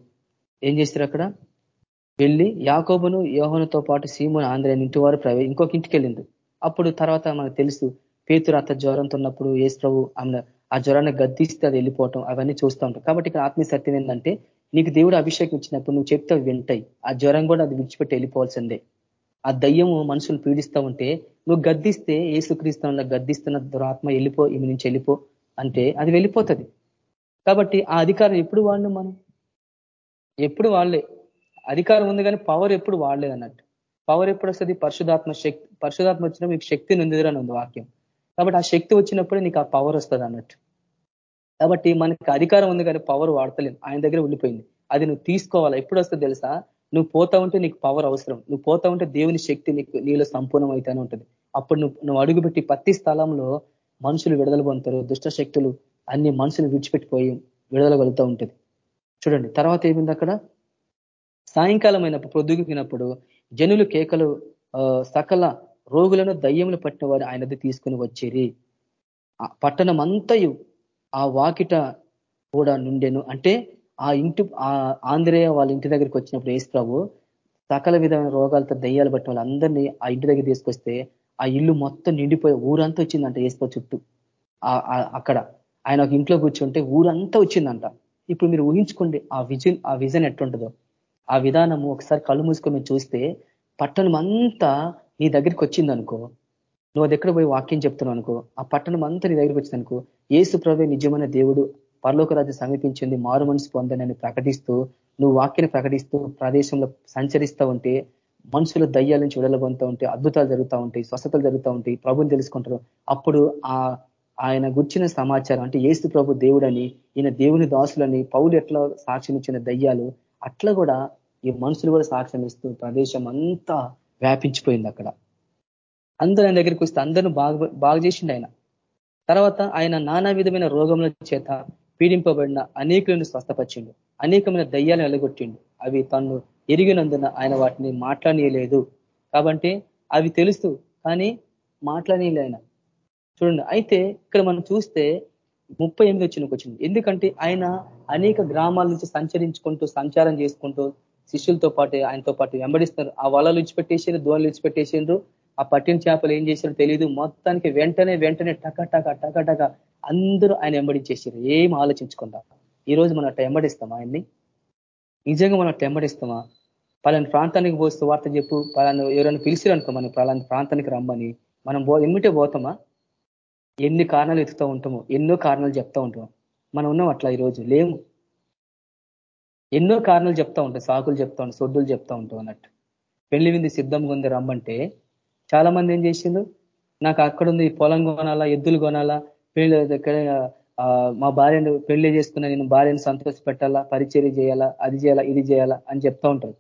ఏం చేస్తారు అక్కడ? వెళ్ళి యాకోబును యోహనుతో పాటు సీమును ఆంధ్ర ఇంటి వారు ప్రవే ఇంకొక ఇంటికి వెళ్ళింది అప్పుడు తర్వాత మనకు తెలుసు పేతురు అత్త జ్వరంతో ఉన్నప్పుడు ఏసు ప్రభు ఆమె ఆ జ్వరాన్ని గద్దిస్తే అది వెళ్ళిపోవటం అవన్నీ చూస్తూ ఉంటాం. కాబట్టి ఇక్కడ ఆత్మీయ సత్యం ఏంటంటే నీకు దేవుడు అభిషేకం ఇచ్చినప్పుడు నువ్వు చెప్తే వింటాయి. ఆ జ్వరం కూడా అది విడిచిపెట్టి వెళ్ళిపోవాల్సిందే. ఆ దయ్యము మనుషులు పీడిస్తూ ఉంటే నువ్వు గద్దిస్తే ఏసుక్రీస్తున్న గద్దిస్తున్న దురాత్మ వెళ్ళిపో ఈమె నుంచి వెళ్ళిపో అంటే అది వెళ్ళిపోతుంది. కాబట్టి ఆ అధికారం ఎప్పుడు వాడిను మనం? ఎప్పుడు వాళ్ళే. అధికారం ఉంది కానీ పవర్ ఎప్పుడు వాడలేదు అన్నట్టు. పవర్ ఎప్పుడు వస్తుంది? పరిశుధాత్మ శక్తి పరిశుధాత్మ వచ్చినా మీకు శక్తి నుందిరని ఉంది వాక్యం. కాబట్టి ఆ శక్తి వచ్చినప్పుడే నీకు ఆ పవర్ వస్తుంది అన్నట్టు. కాబట్టి మనకి అధికారం ఉంది కానీ పవర్ వాడతలేం. ఆయన దగ్గర ఉండిపోయింది. అది నువ్వు తీసుకోవాలా? ఎప్పుడు వస్తుంది తెలుసా? నువ్వు పోతా ఉంటే నీకు పవర్ అవసరం. నువ్వు పోతా ఉంటే దేవుని శక్తి నీకు నీలో సంపూర్ణం అయితేనే ఉంటుంది. అప్పుడు నువ్వు నువ్వు అడుగుపెట్టి ప్రతి స్థలంలో మనుషులు విడుదల పొందుతారు. దుష్ట శక్తులు అన్ని మనుషులు విడిచిపెట్టిపోయి విడుదల కలుగుతూ ఉంటుంది. చూడండి తర్వాత ఏమింది అక్కడ? సాయంకాలం అయినప్పుడు పొద్దుగినప్పుడు జనులు కేకలు సకల రోగులను దయ్యములు పట్టిన వారు ఆయనది తీసుకుని వచ్చేరి. పట్టణం అంతయు ఆ వాకిట కూడా నుండెను. అంటే ఆ ఇంటి ఆ ఆంధ్రేయ వాళ్ళ ఇంటి దగ్గరికి వచ్చినప్పుడు ఏసు ప్రభు సకల విధమైన రోగాలతో దయ్యాలు పట్టిన వాళ్ళందరినీ ఆ ఇంటి దగ్గర తీసుకొస్తే ఆ ఇల్లు మొత్తం నిండిపోయి ఊరంతా వచ్చిందంట ఏసుకో చుట్టూ. అక్కడ ఆయన ఒక ఇంట్లో కూర్చుంటే ఊరంతా వచ్చిందంట. ఇప్పుడు మీరు ఊహించుకోండి ఆ విజన్ ఆ విజన్ ఎట్లుంటుందో. ఆ విధానము ఒకసారి కళ్ళు మూసుకొని చూస్తే పట్టణం అంతా నీ దగ్గరికి వచ్చిందనుకో నువ్వు అది ఎక్కడ పోయి వాక్యం చెప్తున్నావు అనుకో ఆ పట్టణం అంతా నీ దగ్గరికి వచ్చింది అనుకో ఏసు ప్రభే నిజమైన దేవుడు పరలోకరాజు సమీపించింది మారు మనసు పొందని ప్రకటిస్తూ నువ్వు వాక్యని ప్రకటిస్తూ ప్రదేశంలో సంచరిస్తూ ఉంటే మనుషుల దయ్యాల నుంచి విడలబొంతూ ఉంటే అద్భుతాలు జరుగుతూ ఉంటాయి స్వస్థతలు జరుగుతూ ఉంటాయి ప్రభుని తెలుసుకుంటారు. అప్పుడు ఆ ఆయన గుర్చిన సమాచారం అంటే ఏసు ప్రభు దేవుడని ఈయన దేవుని దాసులని పౌలు ఎట్లా సాక్ష్యం ఇచ్చిన దయ్యాలు అట్లా కూడా ఈ మనుషులు కూడా సాక్ష్యం ఇస్తూ ప్రదేశం అంతా వ్యాపించిపోయింది అక్కడ. అందరూ ఆయన దగ్గరికి వస్తే అందరిని బాగా బాగు చేసిండు ఆయన. తర్వాత ఆయన నానా విధమైన రోగముల చేత పీడింపబడిన అనేకులను స్వస్థపరిచిండు. అనేకమైన దయ్యాలను వెలగొట్టిండు అవి తను ఎరిగినందున ఆయన వాటిని మాట్లాడనీయలేదు. కాబట్టి అవి తెలుస్తూ కానీ మాట్లాడనీయలే ఆయన. చూడండి అయితే ఇక్కడ మనం చూస్తే ముప్పై ఎనిమిది వచ్చినకి వచ్చింది ఎందుకంటే ఆయన అనేక గ్రామాల నుంచి సంచరించుకుంటూ సంచారం చేసుకుంటూ శిష్యులతో పాటు ఆయనతో పాటు వెంబడిస్తారు. ఆ వలలు ఇచ్చిపెట్టేసారు దోళ్ళు ఇచ్చిపెట్టేసిండ్రు ఆ పట్టిన చేపలు ఏం చేశారో తెలియదు మొత్తానికి వెంటనే వెంటనే టక టక టక టక అందరూ ఆయన వెంబడించేసారు ఏం ఆలోచించకుండా. ఈ రోజు మనం అట్లా వెంబడిస్తామా ఆయన్ని? నిజంగా మనం అట్లా వెంబడిస్తామా? పలాని ప్రాంతానికి పోస్తూ వార్త చెప్పు. పలాను ఎవరైనా పిలిచిరనుకో మనం పలాని ప్రాంతానికి రమ్మని. మనం పో ఎమ్మిటే పోతామా? ఎన్ని కారణాలు ఎత్తుతూ ఉంటామో ఎన్నో కారణాలు చెప్తా ఉంటాం మనం ఉన్నాం అట్లా ఈరోజు లేము. ఎన్నో కారణాలు చెప్తా ఉంటాయి. సాకులు చెప్తా ఉంటాయి సొడ్డులు చెప్తా ఉంటాం అన్నట్టు. పెళ్ళి వింది సిద్ధంగా ఉంది రమ్మంటే చాలా మంది ఏం చేసిండ్రు? నాకు అక్కడుంది పొలం కొనాలా ఎద్దులు కొనాలా పెళ్ళి మా భార్యను పెళ్ళి చేసుకున్న నేను భార్యను సంతోష పెట్టాలా పరిచర్య చేయాలా అది చేయాలా ఇది చేయాలా అని చెప్తా ఉంటారు.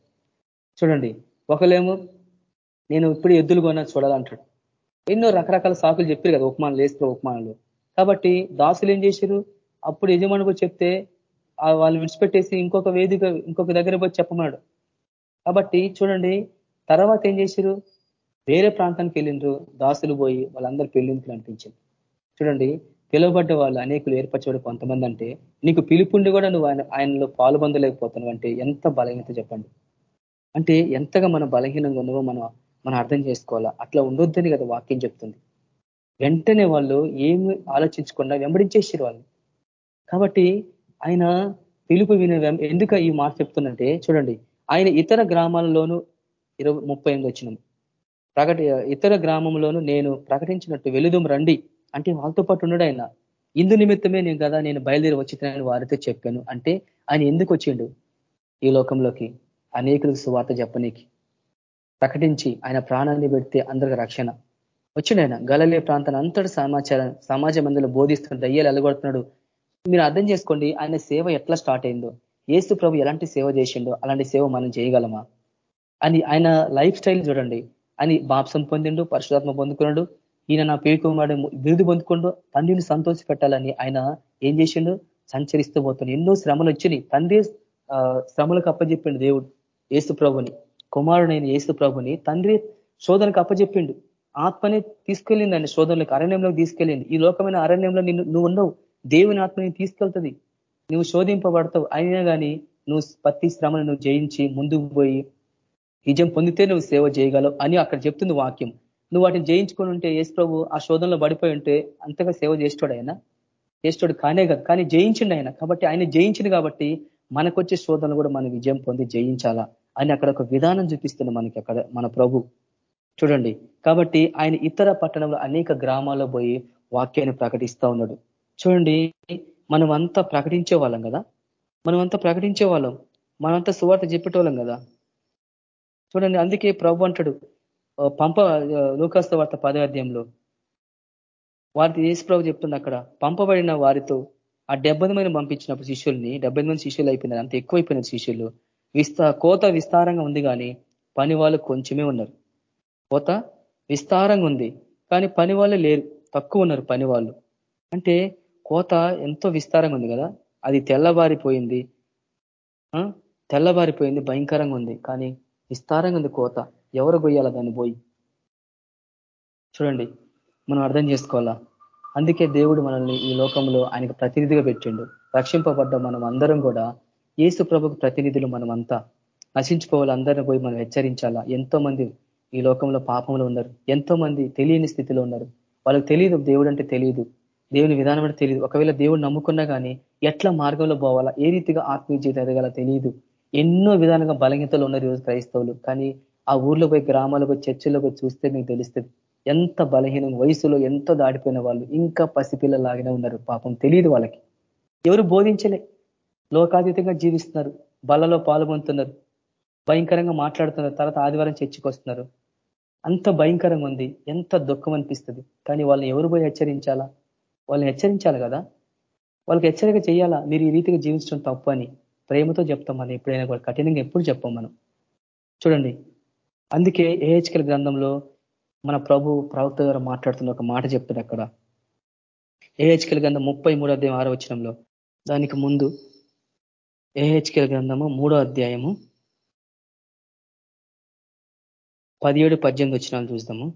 చూడండి ఒకలేమో నేను ఇప్పుడు ఎద్దులు కొన్నా చూడాలంటాడు ఎన్నో రకరకాల సాకులు చెప్పారు కదా ఉపమానాలు వేస్తారు ఉపమానాలు. కాబట్టి దాసులు ఏం చేశారు అప్పుడు యజమానుకు చెప్తే వాళ్ళు విడిచిపెట్టేసి ఇంకొక వేదిక ఇంకొక దగ్గర పోయి చెప్పమన్నాడు. కాబట్టి చూడండి తర్వాత ఏం చేశారు వేరే ప్రాంతానికి వెళ్ళిండ్రు దాసులు పోయి వాళ్ళందరూ పెళ్ళింపులు అనిపించింది చూడండి పిలువబడ్డ వాళ్ళు అనేకులు ఏర్పరచబడి కొంతమంది అంటే నీకు పిలుపుండి కూడా నువ్వు ఆయన ఆయనలో పాల్పొందలేకపోతున్నావు అంటే ఎంత బలహీనత చెప్పండి. అంటే ఎంతగా మన బలహీనంగా ఉన్నావో మనం మనం అర్థం చేసుకోవాలా? అట్లా ఉండొద్దని కదా వాక్యం చెప్తుంది. వెంటనే వాళ్ళు ఏమి ఆలోచించకుండా వెంబడించేసారు వాళ్ళు కాబట్టి ఆయన పిలుపు విన ఎందుక ఈ మాట చెప్తుందంటే చూడండి ఆయన ఇతర గ్రామాలలోనూ ఇరవై ముప్పై ఎనిమిది వచ్చినాం. ప్రకటి ఇతర గ్రామంలోనూ నేను ప్రకటించినట్టు వెలుదుం రండి అంటే వాళ్ళతో పాటు ఉన్నాడు ఆయన. ఇందు నిమిత్తమే నేను కదా నేను బయలుదేరి వచ్చిందని వారితో చెప్పాను అంటే ఆయన ఎందుకు వచ్చిండు? ఈ లోకంలోకి అనేకులకు సువార్త చెప్పనీకి. ప్రకటించి ఆయన ప్రాణాన్ని పెడితే అందరికి రక్షణ. వచ్చిండు ఆయన. గలలే ప్రాంతాన్ని అంతటి సమాచారం సమాజం అందులో బోధిస్తున్నాడు దయ్యాలు ఎలగొడుతున్నాడు మీరు అర్థం చేసుకోండి ఆయన సేవ ఎట్లా స్టార్ట్ అయిందో. ఏసు ప్రభు ఎలాంటి సేవ చేసిండో అలాంటి సేవ మనం చేయగలమా? అని ఆయన లైఫ్ స్టైల్ చూడండి. అని బాప్సం పొందిండు పరిశుధాత్మ పొందుకున్నాడు. ఈయన నా పేకుమాడు బిరుదు పొందుకుండు తండ్రిని సంతోష పెట్టాలని ఆయన ఏం చేసిండు? సంచరిస్తూ పోతున్నాడు ఎన్నో శ్రమలు వచ్చినాయి. తండ్రి శ్రమలకు అప్పచెప్పిండు దేవుడు ఏసు ప్రభుని కుమారుడైన ఏసు ప్రభుని. తండ్రి శోధనకు అప్పచెప్పిండు. ఆత్మని తీసుకెళ్ళింది ఆయన శోధనలకు అరణ్యంలోకి తీసుకెళ్ళింది ఈ లోకమైన అరణ్యంలో నిన్ను నువ్వు ఉన్నావు. దేవుని ఆత్మని తీసుకెళ్తుంది. నువ్వు శోధింపబడతావు. అయినా కానీ నువ్వు ప్రతి శ్రమను నువ్వు జయించి ముందుకు పోయి నిజం పొందితే నువ్వు సేవ చేయగలవు అని అక్కడ చెప్తుంది వాక్యం. నువ్వు వాటిని జయించుకొని ఉంటే యేసు ప్రభు ఆ శోధనలో పడిపోయి ఉంటే అంతగా సేవ చేస్తాడు ఆయన? చేస్తాడు కానే కాదు. కానీ జయించిండు ఆయన. కాబట్టి ఆయన జయించింది కాబట్టి మనకొచ్చే శోధనలు కూడా మనం విజయం పొంది జయించాలా అని అక్కడ ఒక విధానం చూపిస్తుంది మనకి అక్కడ మన ప్రభు. చూడండి. కాబట్టి ఆయన ఇతర పట్టణంలో అనేక గ్రామాల్లో పోయి వాక్యాన్ని ప్రకటిస్తూ ఉన్నాడు. చూడండి మనం అంతా ప్రకటించే వాళ్ళం కదా? మనం అంతా ప్రకటించే వాళ్ళం. మనమంతా సువార్త చెప్పేటోళ్ళం కదా? చూడండి అందుకే ప్రభు అంటాడు పంప లోకాస్త వార్త పదార్థంలో వారి యేసు ప్రభు చెప్తుంది అక్కడ పంపబడిన వారితో ఆ డెబ్బై మంది పంపించినప్పుడు శిష్యుల్ని డెబ్బై మంది శిష్యులు అయిపోయినారు అంత ఎక్కువైపోయినారు శిష్యులు. విస్తా కోత విస్తారంగా ఉంది కానీ పని వాళ్ళు కొంచెమే ఉన్నారు. కోత విస్తారంగా ఉంది కానీ పని వాళ్ళు లేరు తక్కువ ఉన్నారు పని వాళ్ళు. అంటే కోత ఎంతో విస్తారంగా ఉంది కదా? అది తెల్లబారిపోయింది. తెల్లబారిపోయింది భయంకరంగా ఉంది. కానీ విస్తారంగా ఉంది కోత. ఎవరు గొయ్యాల దాన్ని పోయి చూడండి మనం అర్థం చేసుకోవాలా? అందుకే దేవుడు మనల్ని ఈ లోకంలో ఆయనకు ప్రతినిధిగా పెట్టిండు. రక్షింపబడ్డ మనం అందరం కూడా ఏసు ప్రభుకు ప్రతినిధులు మనమంతా. నశించుకోవాలి అందరిని పోయి మనం హెచ్చరించాలా? ఎంతో మంది ఈ లోకంలో పాపంలో ఉన్నారు. ఎంతో మంది తెలియని స్థితిలో ఉన్నారు. వాళ్ళకి తెలియదు దేవుడు అంటే తెలియదు. దేవుని విధానం అంటే తెలియదు ఒకవేళ దేవుడు నమ్ముకున్నా కానీ ఎట్లా మార్గంలో పోవాలా ఏ రీతిగా ఆత్మీయ ఎదగల తెలియదు ఎన్నో విధాలుగా బలహీనతలు ఉన్నారు ఈరోజు క్రైస్తవులు. కానీ ఆ ఊర్లో పోయి గ్రామాలకు పోయి చర్చిలో పోయి చూస్తే మీకు తెలుస్తుంది. ఎంత బలహీనం వయసులో ఎంత దాడిపోయిన వాళ్ళు ఇంకా పసిపిల్లలాగానే ఉన్నారు. పాపం తెలియదు వాళ్ళకి. ఎవరు బోధించలే. లోకాతీతంగా జీవిస్తున్నారు. బలలో పాల్గొంటున్నారు. భయంకరంగా మాట్లాడుతున్నారు. తర్వాత ఆదివారం చర్చికొస్తున్నారు అంత భయంకరంగా ఉంది. ఎంత దుఃఖం అనిపిస్తుంది. కానీ వాళ్ళని ఎవరు పోయి హెచ్చరించాలా? వాళ్ళని హెచ్చరించాలి కదా? వాళ్ళకి హెచ్చరిక చేయాలా? మీరు ఈ రీతిగా జీవించడం తప్పు అని ప్రేమతో చెప్తాం మనం ఎప్పుడైనా కూడా కఠినంగా ఎప్పుడు చెప్పాం మనం. చూడండి అందుకే ఏహెచ్కల్ గ్రంథంలో మన ప్రభు ప్రవక్త ద్వారా మాట్లాడుతున్న ఒక మాట చెప్తాడు అక్కడ. ఏహెచ్కల్ గ్రంథం ముప్పై మూడో అధ్యాయం ఆరో వచ్చినంలో దానికి ముందు ఏహెచ్కల్ గ్రంథము మూడో అధ్యాయము పదిహేడు పద్దెనిమిది వచ్చినాలు చూద్దాము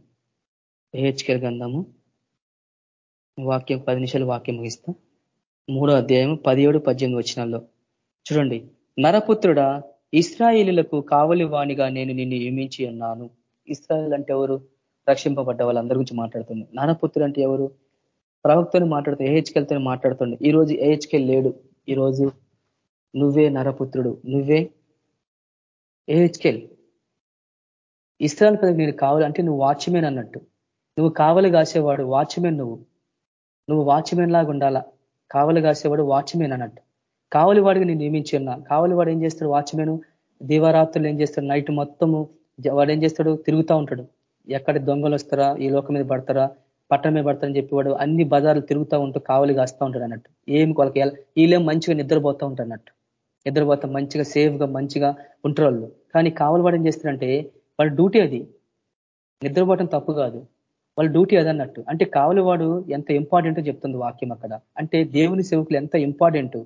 ఏహెచ్కల్ గ్రంథము వాక్యం పది నిమిషాలు వాక్యం ముగిస్తా. మూడో అధ్యాయం పదిహేడు పద్దెనిమిది వచ్చినాల్లో చూడండి. నరపుత్రుడా ఇస్రాయేలీలకు కావలి వాణిగా నేను నిన్ను నియమించి ఉన్నాను. ఇస్రాయిల్ అంటే ఎవరు? రక్షింపబడ్డ వాళ్ళందరి గురించి మాట్లాడుతుంది. నరపుత్రుడు అంటే ఎవరు? ప్రవక్తను మాట్లాడుతూ ఏహెచ్కెల్తో మాట్లాడుతుండే. ఈ రోజు ఏహెచ్కెల్ లేడు. ఈరోజు నువ్వే నరపుత్రుడు. నువ్వే ఏహెచ్కెల్. ఇస్రాయల్ పదవి నేను కావాలంటే నువ్వు వాచ్మెన్ అన్నట్టు. నువ్వు కావలి కాసేవాడు వాచ్మెన్ నువ్వు. నువ్వు వాచ్మెన్ లాగా ఉండాలా? కావలి కాసేవాడు వాచ్మెన్ అన్నట్టు. కావలి వాడికి నేను నియమించి ఉన్నా కావలి వాడు ఏం చేస్తాడు? వాచ్మెన్ దీవారాత్రులు ఏం చేస్తాడు? నైట్ మొత్తము వాడు ఏం చేస్తాడు? తిరుగుతూ ఉంటాడు. ఎక్కడ దొంగలు వస్తారా? ఈ లోకం మీద పడతారా? పట్టణ మీద పడతారని చెప్పి వాడు అన్ని బజార్లు తిరుగుతూ ఉంటూ కావలి కాస్తూ ఉంటాడు అన్నట్టు. ఏం వాళ్ళకి వీళ్ళేం మంచిగా నిద్రపోతూ ఉంటాడు అన్నట్టు. నిద్రపోతా మంచిగా సేఫ్గా మంచిగా ఉంటారు వాళ్ళు. కానీ కావలి వాడు ఏం చేస్తాడంటే వాళ్ళ డ్యూటీ అది. నిద్రపోవటం తప్పు కాదు. వాళ్ళ డ్యూటీ అదన్నట్టు. అంటే కావలివాడు ఎంత ఇంపార్టెంట్ చెప్తుంది వాక్యం అక్కడ. అంటే దేవుని సేవకులు ఎంత ఇంపార్టెంట్.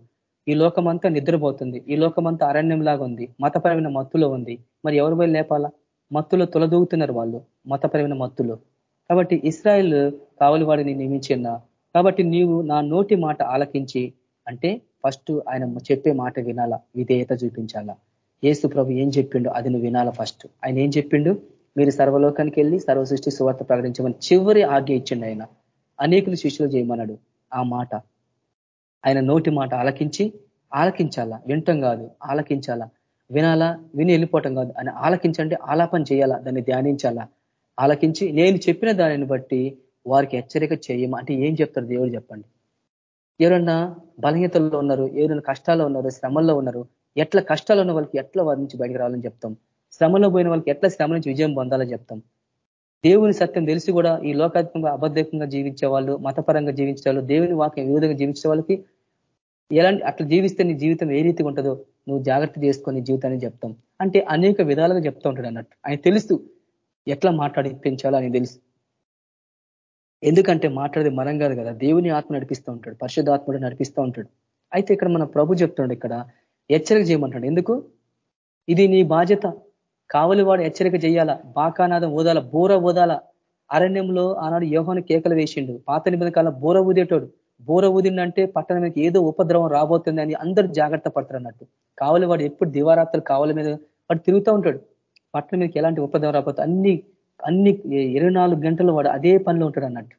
ఈ లోకమంతా నిద్రపోతుంది. ఈ లోకమంతా అరణ్యంలాగా ఉంది. మతపరమైన మత్తులో ఉంది. మరి ఎవరు పోయి లేపాలా? మత్తులో తొలదూగుతున్నారు వాళ్ళు. మతపరమైన మత్తులో. కాబట్టి ఇస్రాయల్ కావలి వాడిని నియమించిన. కాబట్టి నీవు నా నోటి మాట ఆలకించి అంటే ఫస్ట్ ఆయన చెప్పే మాట వినాలా? విధేయత చూపించాలా? ఏసు ప్రభు ఏం చెప్పిండు అది నువ్వు వినాలా ఫస్ట్? ఆయన ఏం చెప్పిండు? మీరు సర్వలోకానికి వెళ్ళి సర్వ సృష్టి సువార్త ప్రకటించమని చివరి ఆజ్ఞ ఇచ్చిండు ఆయన. అనేకులు శిష్యులు చేయమన్నాడు. ఆ మాట ఆయన నోటి మాట ఆలకించి ఆలకించాలా? వింటం కాదు ఆలకించాలా? వినాలా? విని వెళ్ళిపోవటం కాదు. అని ఆలకించండి ఆలాపన చేయాలా? దాన్ని ధ్యానించాలా? ఆలకించి నేను చెప్పిన దానిని బట్టి వారికి హెచ్చరిక చేయమ? అంటే ఏం చెప్తారు దేవుడు చెప్పండి. ఎవరన్నా బలహీనతల్లో ఉన్నారు ఏదైనా కష్టాల్లో ఉన్నారు శ్రమల్లో ఉన్నారు ఎట్లా కష్టాలు ఉన్న వాళ్ళకి ఎట్లా వారి నుంచి బయటకు రావాలని చెప్తాం? శ్రమలో పోయిన వాళ్ళకి ఎట్లా శ్రమ నుంచి విజయం పొందాలని చెప్తాం. దేవుని సత్యం తెలిసి కూడా ఈ లోకాత్మకంగా అబద్ధకంగా జీవించే వాళ్ళు మతపరంగా జీవించే వాళ్ళు దేవుని వాక్యం వివిధంగా జీవించే వాళ్ళకి ఎలాంటి అట్లా జీవిస్తే నీ జీవితం ఏ రీతిగా ఉంటుందో నువ్వు జాగ్రత్త చేసుకొని జీవితాన్ని చెప్తాం. అంటే అనేక విధాలుగా చెప్తూ ఉంటాడు అన్నట్టు. ఆయన తెలుసు ఎట్లా మాట్లాడిపించాలో అని తెలుసు. ఎందుకంటే మాట్లాడేది మనం కాదు కదా దేవుని ఆత్మ నడిపిస్తూ ఉంటాడు పరిశుద్ధాత్ముడు నడిపిస్తూ ఉంటాడు. అయితే ఇక్కడ మన ప్రభు చెప్తున్నాడు ఇక్కడ హెచ్చరిక చేయమంటాడు ఎందుకు? ఇది నీ బాధ్యత. కావలి వాడు హెచ్చరిక చేయాల? బాకానాదం ఊదాల బూర ఊదాల అరణ్యంలో ఆనాడు యోహాను కేకలు వేసిండు. పాత నిబంధన కాలం బూర ఊదేటోడు. బూర ఊదిండంటే పట్టణం ఏదో ఉపద్రవం రాబోతుంది అని అందరూ జాగ్రత్త పడతారు అన్నట్టు. కావలి వాడు ఎప్పుడు దివారాత్రులు కావలి మీద వాడు తిరుగుతూ ఉంటాడు. పట్టణం మీదకి ఎలాంటి ఉపద్రవం రాబోతుంది అన్ని అన్ని ఇరవై గంటలు వాడు అదే పనిలో ఉంటాడు అన్నట్టు.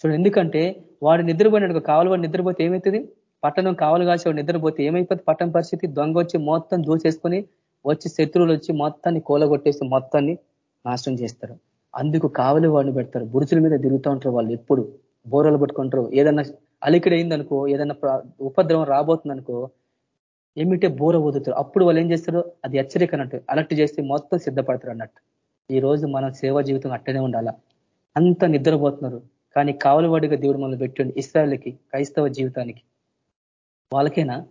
చూడండి ఎందుకంటే వాడు నిద్రపోయినట్టు కావాలి వాడు నిద్రపోతే ఏమవుతుంది పట్టణం కావాలి కాసి వాడు నిద్రపోతే ఏమైపోతుంది పట్టణం పరిస్థితి దొంగ వచ్చి మొత్తం దూసేసుకొని వచ్చి శత్రువులు వచ్చి మొత్తాన్ని కూలగొట్టేసి మొత్తాన్ని నాశనం చేస్తారు. అందుకు కావలి వాడిని పెడతారు. బురుచుల మీద తిరుగుతూ ఉంటారు వాళ్ళు ఎప్పుడు. బోరలు పట్టుకుంటారు. ఏదన్నా అలికిడి అయిందనుకో ఏదన్నా ఉపద్రవం రాబోతుందనుకో ఏమిటే బోర వదుతారు అప్పుడు వాళ్ళు ఏం చేస్తారు? అది హెచ్చరిక అన్నట్టు అలర్ట్ చేస్తే మొత్తం సిద్ధపడతారు అన్నట్టు. ఈ రోజు మనం సేవా జీవితం అట్టనే ఉండాలా? అంత నిద్రపోతున్నారు. కానీ కావలవాడిగా దేవుడు మనం పెట్టండి. ఇస్రాయల్కి క్రైస్తవ జీవితానికి. వాళ్ళకేనా?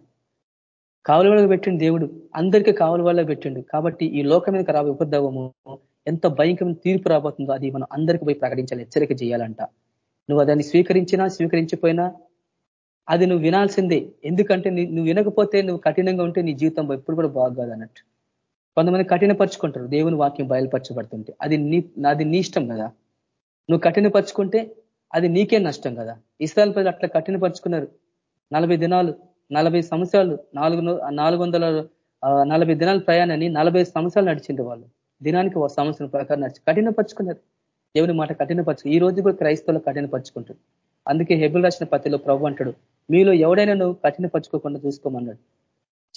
కావలి వాళ్ళకి పెట్టిండు దేవుడు. అందరికీ కావలి వాళ్ళకి పెట్టిండు. కాబట్టి ఈ లోకం మీదకి రాబోయే ఉపద్రవము ఎంత భయంకరమైన తీర్పు రాబోతుందో అది మనం అందరికీ పోయి ప్రకటించాలి. హెచ్చరిక చేయాలంట. నువ్వు దాన్ని స్వీకరించినా స్వీకరించిపోయినా అది నువ్వు వినాల్సిందే. ఎందుకంటే నువ్వు వినకపోతే నువ్వు కఠినంగా ఉంటే నీ జీవితం ఎప్పుడు కూడా బాగోదు అన్నట్టు. కొంతమంది కఠినపరుచుకుంటారు. దేవుని వాక్యం బయలుపరచబడుతుంటే. అది నీ అది నీ ఇష్టం కదా. నువ్వు కఠినపరుచుకుంటే అది నీకే నష్టం కదా. ఇస్రాయల్ ప్రజలు అట్లా కఠినపరుచుకున్నారు. నలభై దినాలు నలభై సంవత్సరాలు నాలుగు నాలుగు వందల నలభై దినాల ప్రయాణాన్ని నలభై సంవత్సరాలు నడిచింది వాళ్ళు. దినానికి ఒక సంవత్సరం ప్రకారం నడిచి కఠినపరుచుకున్నారు. దేవుని మాట కఠినపరచు ఈ రోజు కూడా క్రైస్తవులు కఠినపరుచుకుంటారు అందుకే హెబుల్ రాసిన పతిలో ప్రభు అంటాడు మీలో ఎవడైనా నువ్వు కఠినపరుచుకోకుండా చూసుకోమన్నాడు.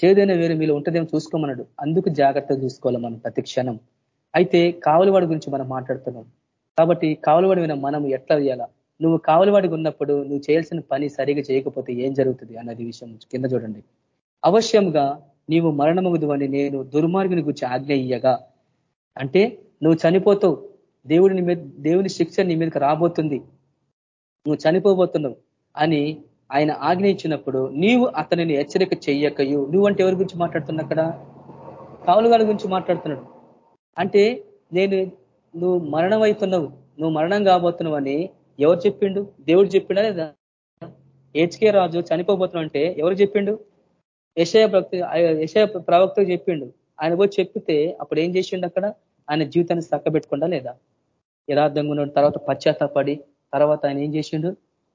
చేదైనా వేరే మీలో ఉంటుందేమో చూసుకోమన్నాడు. అందుకు జాగ్రత్తగా చూసుకోవాలి మనం ప్రతి క్షణం. అయితే కావలివాడి గురించి మనం మాట్లాడుతున్నాం. కాబట్టి కావలివాడి మనం ఎట్లా చేయాలా నువ్వు కావలివాడికి ఉన్నప్పుడు నువ్వు చేయాల్సిన పని సరిగా చేయకపోతే ఏం జరుగుతుంది అన్నది విషయం కింద చూడండి. అవశ్యంగా నీవు మరణమగుదు అని నేను దుర్మార్గుని గురించి ఆజ్ఞ ఇయ్యగా. అంటే నువ్వు చనిపోతావు. దేవుడిని మీద దేవుని శిక్ష నీ మీదకి రాబోతుంది. నువ్వు చనిపోబోతున్నావు అని ఆయన ఆజ్ఞ ఇచ్చినప్పుడు నీవు అతనిని హెచ్చరిక చెయ్యకయు. నువ్వంటే ఎవరి గురించి మాట్లాడుతున్నా అక్కడ? కావులుగాల గురించి మాట్లాడుతున్నాడు. అంటే నేను నువ్వు మరణం అవుతున్నావు. నువ్వు మరణం కాబోతున్నావు అని ఎవరు చెప్పిండు? దేవుడు చెప్పిండా లేదా? హెచ్కే రాజు చనిపోబోతున్నా అంటే ఎవరు చెప్పిండు? యశయ భక్తి యశయ ప్రవక్తకు చెప్పిండు. ఆయన పోయి చెప్పితే అప్పుడు ఏం చేసిండు అక్కడ? ఆయన జీవితాన్ని చక్కబెట్టుకుండా లేదా? యథార్థంగా ఉన్న తర్వాత పశ్చాత్తాపడి తర్వాత ఆయన ఏం చేసిండు?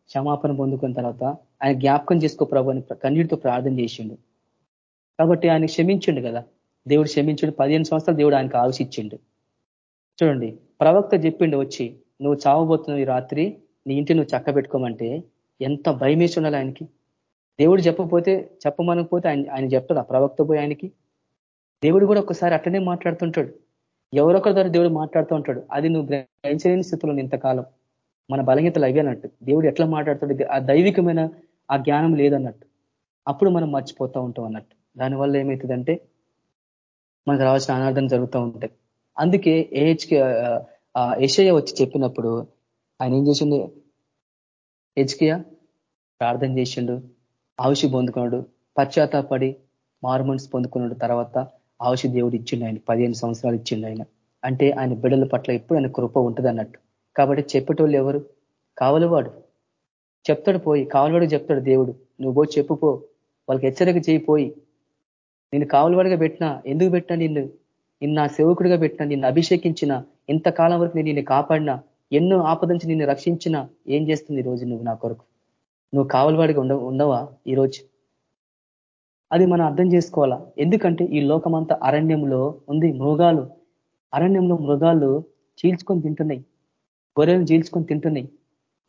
క్షమాపణ పొందుకున్న తర్వాత ఆయన జ్ఞాపకం చేసుకో ప్రభు అని కన్నీటితో ప్రార్థన చేసిండు. కాబట్టి ఆయన క్షమించిండు కదా. దేవుడు క్షమించిండు. పదిహేను సంవత్సరాలు దేవుడు ఆయనకు ఆలోచించిండు చూడండి ప్రవక్త చెప్పిండు వచ్చి నువ్వు చావబోతున్నావు ఈ రాత్రి నీ ఇంటి నువ్వు చక్క పెట్టుకోమంటే ఎంత భయమేసి ఉండాలి ఆయనకి? దేవుడు చెప్పకపోతే చెప్పమనకపోతే ఆయన ఆయన చెప్తాడు ఆ ప్రవక్త పోయి ఆయనకి. దేవుడు కూడా ఒకసారి అట్లనే మాట్లాడుతుంటాడు. ఎవరొకరి ద్వారా దేవుడు మాట్లాడుతూ ఉంటాడు. అది నువ్వు గ్రహించలేని స్థితిలో ఇంతకాలం. మన బలహీతలు అవి అన్నట్టు. దేవుడు ఎట్లా మాట్లాడుతాడు? ఆ దైవికమైన ఆ జ్ఞానం లేదన్నట్టు. అప్పుడు మనం మర్చిపోతూ ఉంటాం అన్నట్టు. దానివల్ల ఏమవుతుందంటే మనకు రావాల్సిన అనార్థం జరుగుతూ ఉంటాయి. అందుకే ఏహెచ్కే ఏషయ్య వచ్చి చెప్పినప్పుడు ఆయన ఏం చేసిండు? హెచ్కియా ప్రార్థన చేసిండు ఆవుషి పొందుకున్నాడు పశ్చాత్తాపడి మార్మన్స్ పొందుకున్నాడు తర్వాత ఆవుషి దేవుడు ఇచ్చిండు ఆయన పదిహేను సంవత్సరాలు ఇచ్చిండు ఆయన. అంటే ఆయన బిడ్డల పట్ల ఎప్పుడు ఆయన కృప ఉంటుంది అన్నట్టు. కాబట్టి చెప్పేటోళ్ళు ఎవరు? కావలివాడు. చెప్తాడు పోయి కావలవాడు చెప్తాడు దేవుడు నువ్వు పోయి చెప్పుపో వాళ్ళకి హెచ్చరిక చేయిపోయి నేను కావలవాడిగా పెట్టినా ఎందుకు పెట్టినా నిన్ను? నిన్న సేవకుడిగా పెట్టిన నిన్ను అభిషేకించిన ఇంతకాలం వరకు నేను నిన్ను కాపాడిన ఎన్నో ఆపదించి నిన్ను రక్షించిన ఏం చేస్తుంది ఈ రోజు నువ్వు నా కొరకు? నువ్వు కావలవాడిగా ఉండ ఉండవా ఈరోజు అది మనం అర్థం చేసుకోవాలా? ఎందుకంటే ఈ లోకమంతా అరణ్యంలో ఉంది మృగాలు. అరణ్యంలో మృగాలు చీల్చుకొని తింటున్నాయి. గొర్రెలు చీల్చుకొని తింటున్నాయి.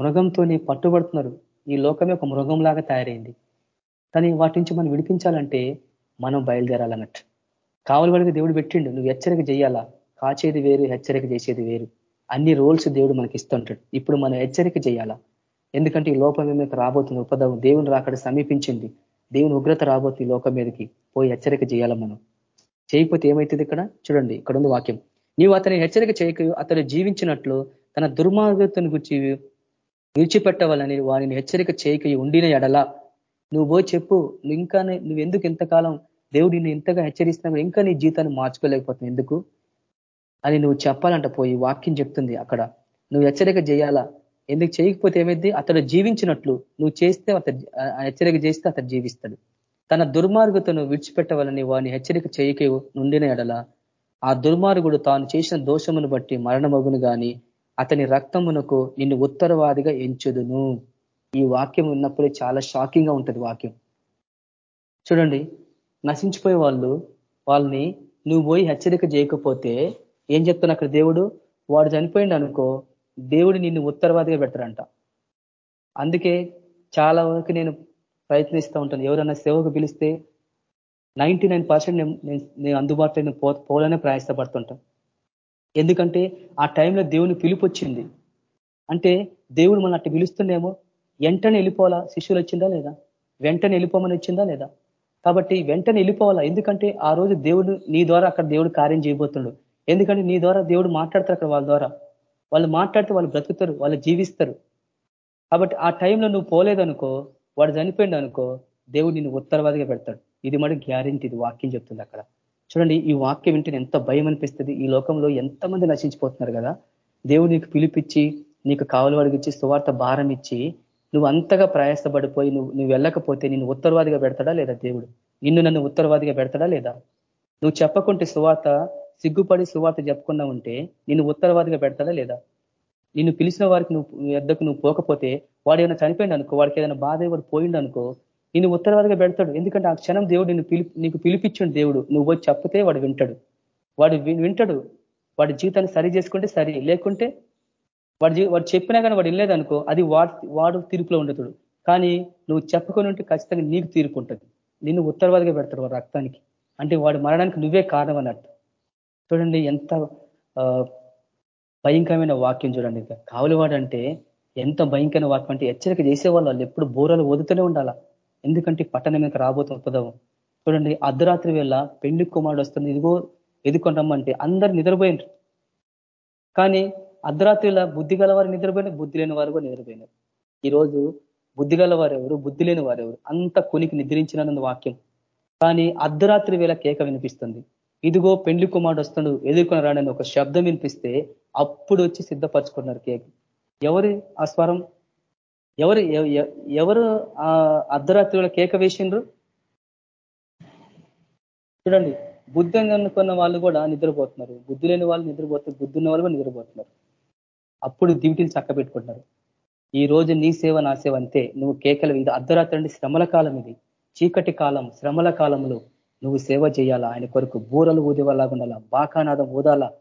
మృగంతోనే పట్టుబడుతున్నారు. ఈ లోకమే ఒక మృగంలాగా తయారైంది. కానీ వాటి నుంచి మనం విడిపించాలంటే మనం బయలుదేరాలన్నట్టు. కావలవాడిగా దేవుడు పెట్టిండు నువ్వు హెచ్చరిక చేయాలా? కాచేది వేరు హెచ్చరిక చేసేది వేరు. అన్ని రోల్స్ దేవుడు మనకి ఇస్తుంటాడు ఇప్పుడు మనం హెచ్చరిక చేయాలా? ఎందుకంటే ఈ లోపం మీద రాబోతుంది ఉపదవం దేవుని రాకడ సమీపించింది. దేవుని ఉగ్రత రాబోతుంది లోకం మీదకి. పోయి హెచ్చరిక చేయాలా మనం? చేయకపోతే ఏమవుతుంది ఇక్కడ? చూడండి ఇక్కడ ఉంది వాక్యం. నీవు అతని హెచ్చరిక చేయక అతడు జీవించినట్లు తన దుర్మార్గతను గురించి విడిచిపెట్టవాలని వారిని హెచ్చరిక చేయక ఉండిన ఎడల. నువ్వు పోయి చెప్పు నువ్వు ఇంకా నువ్వు ఎందుకు ఇంతకాలం దేవుడు నిన్ను ఇంతగా హెచ్చరిస్తున్నా ఇంకా నీ జీవితాన్ని మార్చుకోలేకపోతున్నావు. ఎందుకు? అని నువ్వు చెప్పాలంట పోయి వాక్యం చెప్తుంది అక్కడ. నువ్వు హెచ్చరిక చేయాలా? ఎందుకు చేయకపోతే ఏమైంది? అతడు జీవించినట్లు నువ్వు చేస్తే అతడు హెచ్చరిక చేస్తే అతడు జీవిస్తాడు. తన దుర్మార్గతను విడిచిపెట్టవాలని వాని హెచ్చరిక చేయక నుండిన ఎడల ఆ దుర్మార్గుడు తాను చేసిన దోషమును బట్టి మరణమగును గాని అతని రక్తమునకు నిన్ను ఉత్తరవాదిగా ఎంచుదును. ఈ వాక్యం ఉన్నప్పుడే చాలా షాకింగ్గా ఉంటుంది వాక్యం. చూడండి. నశించిపోయే వాళ్ళు వాళ్ళని నువ్వు పోయి హెచ్చరిక చేయకపోతే ఏం చెప్తాను అక్కడ దేవుడు? వాడు చనిపోయింది అనుకో దేవుడు నిన్ను ఉత్తరవాదిగా పెడతారంట అందుకే చాలా వరకు నేను ప్రయత్నిస్తూ ఉంటాను. ఎవరైనా సేవకు పిలిస్తే నైంటీ నైన్ పర్సెంట్ నేను అందుబాటులో నేను పోలనే ప్రయాసపడుతుంటాను ఎందుకంటే ఆ టైంలో దేవుని పిలుపు వచ్చింది. అంటే దేవుడు మన అట్టు పిలుస్తుండేమో వెంటనే వెళ్ళిపోవాలా? శిష్యులు వచ్చిందా లేదా? వెంటనే వెళ్ళిపోమని వచ్చిందా లేదా? కాబట్టి వెంటనే వెళ్ళిపోవాలా? ఎందుకంటే ఆ రోజు దేవుడు నీ ద్వారా అక్కడ దేవుడు కార్యం చేయబోతున్నాడు. ఎందుకంటే నీ ద్వారా దేవుడు మాట్లాడతారు అక్కడ వాళ్ళ ద్వారా. వాళ్ళు మాట్లాడితే వాళ్ళు బ్రతుకుతారు వాళ్ళు జీవిస్తారు. కాబట్టి ఆ టైంలో నువ్వు పోలేదనుకో వాడు చనిపోయింది అనుకో దేవుడు నిన్ను ఉత్తరవాదిగా పెడతాడు. ఇది మరి గ్యారెంటీ ఇది వాక్యం చెప్తుంది అక్కడ. చూడండి ఈ వాక్యం వింటే ఎంత భయం అనిపిస్తుంది. ఈ లోకంలో ఎంతమంది నశించిపోతున్నారు కదా. దేవుడు నీకు పిలిపించి నీకు కావలవాడికి ఇచ్చి సువార్త భారం ఇచ్చి నువ్వు అంతగా ప్రయాసపడిపోయి నువ్వు నువ్వు వెళ్ళకపోతే నిన్ను ఉత్తరవాదిగా పెడతాడా లేదా దేవుడు? నిన్ను నన్ను ఉత్తరవాదిగా పెడతాడా లేదా? నువ్వు చెప్పకుంటే సువార్త సిగ్గుపడి సువార్త చెప్పుకున్నా ఉంటే నిన్ను ఉత్తరవాదిగా పెడతాడా లేదా? నిన్ను పిలిచిన వారికి నువ్వు ఎద్దకు నువ్వు పోకపోతే వాడు ఏమైనా చనిపోయింది అనుకో వాడికి ఏదైనా బాధ వాడు పోయిండు అనుకో నిన్ను ఉత్తరవాదిగా పెడతాడు. ఎందుకంటే ఆ క్షణం దేవుడు నిన్ను పిలి నీకు పిలిపించండి దేవుడు. నువ్వు పోయి చెప్తే వాడు వింటాడు. వాడు వింటాడు. వాడి జీవితాన్ని సరి చేసుకుంటే సరి లేకుంటే వాడు వాడు చెప్పినా కానీ వాడు వెళ్ళలేదనుకో అది వాడు వాడు తీర్పులో ఉండతాడు కానీ నువ్వు చెప్పుకొని ఉంటే ఖచ్చితంగా నీకు తీర్పు ఉంటుంది. నిన్ను ఉత్తరవాదిగా పెడతాడు వాడు రక్తానికి. అంటే వాడు మరణానికి నువ్వే కారణం అన్నట్టు. చూడండి ఎంత భయంకరమైన వాక్యం చూడండి. కావలివాడు అంటే ఎంత భయంకరమైన వాక్యం అంటే హెచ్చరిక చేసేవాళ్ళు వాళ్ళు ఎప్పుడు బోరలు వదుతూనే ఉండాలా? ఎందుకంటే పట్టణం మీద రాబోతున్న ఉపదవం చూడండి అర్ధరాత్రి వేళ పెళ్ళి కుమారుడు వస్తుంది ఇదిగో ఎదుకొని రమ్మంటే అందరు నిద్రపోయినారు. కానీ అర్ధరాత్రిలో బుద్ధి గలవారు నిద్రపోయినారు బుద్ధి లేని వారు కూడా నిద్రపోయినారు. ఈరోజు బుద్ధి గలవారెవరు బుద్ధి లేని వారెవరు? అంత కొనికి నిద్రించినన్న వాక్యం. కానీ అర్ధరాత్రి వేళ కేక వినిపిస్తుంది. ఇదిగో పెండ్లి కుమారుడు వస్తాడు ఎదుర్కొని రాడని ఒక శబ్దం వినిపిస్తే అప్పుడు వచ్చి సిద్ధపరచుకున్నారు కేక్. ఎవరు ఆ స్వరం? ఎవరు ఎవరు ఆ అర్ధరాత్రి వేళ కేక వేసిండ్రు? చూడండి బుద్ధి అనుకున్న వాళ్ళు కూడా నిద్రపోతున్నారు. బుద్ధి లేని వాళ్ళు నిద్రపోతున్నారు బుద్ధి ఉన్న వాళ్ళు కూడా నిద్రపోతున్నారు. అప్పుడు దివిటీలు చక్క పెట్టుకుంటున్నారు. ఈ రోజు నీ సేవ నా సేవ అంతే. నువ్వు కేకలు ఇది అర్ధరాత్రి శ్రమల కాలం ఇది. చీకటి కాలం శ్రమల కాలంలో నువ్వు సేవ చేయాలా? ఆయన కొరకు బూరలు ఊదివలాగా ఉండాలా? బాకానాదం ఊదాలా?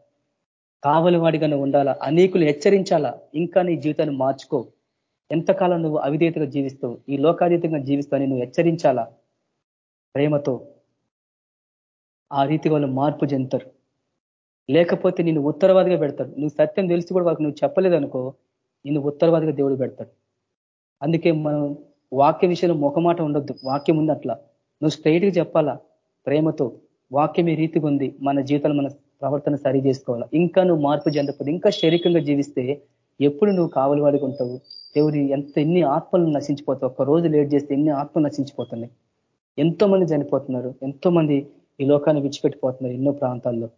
కావలి ఉండాలా? అనేకులు హెచ్చరించాలా? ఇంకా నీ జీవితాన్ని మార్చుకో. ఎంతకాలం నువ్వు అవిధేతగా జీవిస్తావు ఈ లోకాతీతంగా జీవిస్తావు నువ్వు హెచ్చరించాలా? ప్రేమతో ఆ రీతి వాళ్ళు మార్పు చెందుతారు. లేకపోతే నిన్ను ఉత్తరవాదిగా పెడతాడు. నువ్వు సత్యం తెలిసి కూడా వాళ్ళకి నువ్వు చెప్పలేదనుకో నిన్ను ఉత్తరవాదిగా దేవుడు పెడతాడు. అందుకే మనం వాక్య విషయంలో ముఖమాట ఉండొద్దు. వాక్యం ఉంది అట్లా. నువ్వు స్ట్రైట్గా చెప్పాలా? ప్రేమతో. వాక్యం ఈ రీతిగా ఉంది? మన జీవితాలు మన ప్రవర్తన సరి చేసుకోవాలా? ఇంకా నువ్వు మార్పు చెందకపోతే ఇంకా శరీరంగా జీవిస్తే ఎప్పుడు నువ్వు కావలి వాడికి ఉంటావు? దేవుడి ఎంత ఎన్ని ఆత్మలు నశించిపోతావు? ఒక్క రోజు లేట్ చేస్తే ఎన్ని ఆత్మలు నశించిపోతున్నాయి? ఎంతో మంది చనిపోతున్నారు. ఎంతో మంది ఈ లోకాన్ని విడిచిపెట్టిపోతున్నారు ఎన్నో ప్రాంతాల్లో.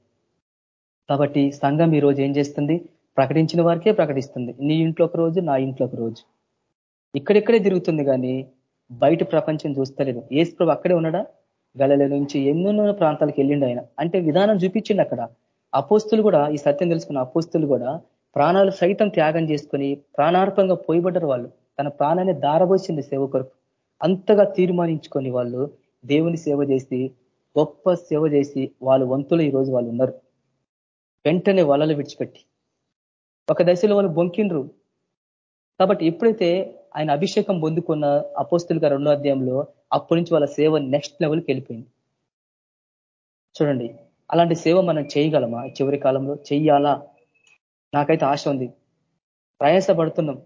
కాబట్టి సంఘం ఈ రోజు ఏం చేస్తుంది? ప్రకటించిన వారికే ప్రకటిస్తుంది. నీ ఇంట్లో ఒక రోజు నా ఇంట్లో ఒక రోజు. ఇక్కడెక్కడే తిరుగుతుంది కానీ బయట ప్రపంచం చూస్తలేదు. ఏసుప్రభు అక్కడే ఉన్నాడా? గలల నుంచి ఎన్నెన్నో ప్రాంతాలకు వెళ్ళిండు ఆయన. అంటే విధానం చూపించిండు అక్కడ. అపోస్తులు కూడా ఈ సత్యం తెలుసుకున్న అపోస్తులు కూడా ప్రాణాలు సైతం త్యాగం చేసుకొని ప్రాణార్పంగా పోయిబడ్డారు వాళ్ళు. తన ప్రాణాన్ని దారబోసింది సేవ కొరకు. అంతగా తీర్మానించుకొని వాళ్ళు దేవుని సేవ చేసి గొప్ప సేవ చేసి వాళ్ళు వంతులు ఈరోజు వాళ్ళు ఉన్నారు. వెంటనే వలలు విడిచిపెట్టి. ఒక దశలో వాళ్ళు బొంకిండ్రు. కాబట్టి ఎప్పుడైతే ఆయన అభిషేకం పొందుకున్న అపోస్తులుగా రెండో అధ్యాయంలో అప్పటి నుంచి వాళ్ళ సేవ నెక్స్ట్ లెవెల్కి వెళ్ళిపోయింది. చూడండి అలాంటి సేవ మనం చేయగలమా? చివరి కాలంలో చెయ్యాలా? నాకైతే ఆశ ఉంది. ప్రయాసపడుతున్నాం.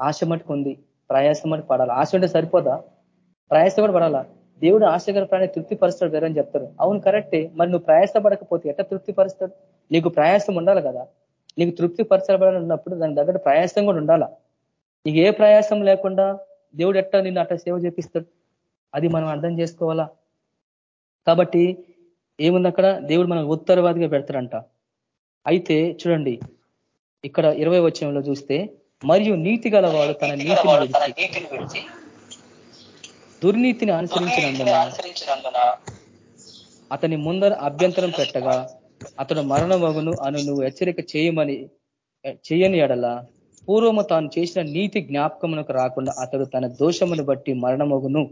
ఆశ మటుకు ఉంది. ప్రయాస మటుకు పడాలి? ఆశ ఉంటే సరిపోదా? ప్రయాస కూడా పడాలా? దేవుడు ఆశకర ప్రాణి తృప్తిపరుస్తాడు వేరని చెప్తారు. అవును కరెక్టే మరి నువ్వు ప్రయాసపడకపోతే ఎట్లా తృప్తిపరుస్తాడు? నీకు ప్రయాసం ఉండాలి కదా. నీకు తృప్తి పరచబడాలి ఉన్నప్పుడు దాని దగ్గర ప్రయాసం కూడా ఉండాలా? నీకు ఏ ప్రయాసం లేకుండా దేవుడు ఎట్లా నిన్ను అట్లా సేవ చేపిస్తాడు? అది మనం అర్థం చేసుకోవాలా? కాబట్టి ఏముంది అక్కడ? దేవుడు మనం ఉత్తరవాదిగా పెడతాడంట. అయితే చూడండి ఇక్కడ ఇరవై వచ్చంలో చూస్తే మరియు నీతి గలవాడు తన నీతిని విడిచి దుర్నీతిని అనుసరించినందున అతని ముందర అభ్యంతరం పెట్టగా అతడు మరణమగును అని నువ్వు హెచ్చరిక చేయమని చేయని ఎడల పూర్వము తాను చేసిన నీతి జ్ఞాపకమునకు రాకుండా అతడు తన దోషమును బట్టి మరణమగును.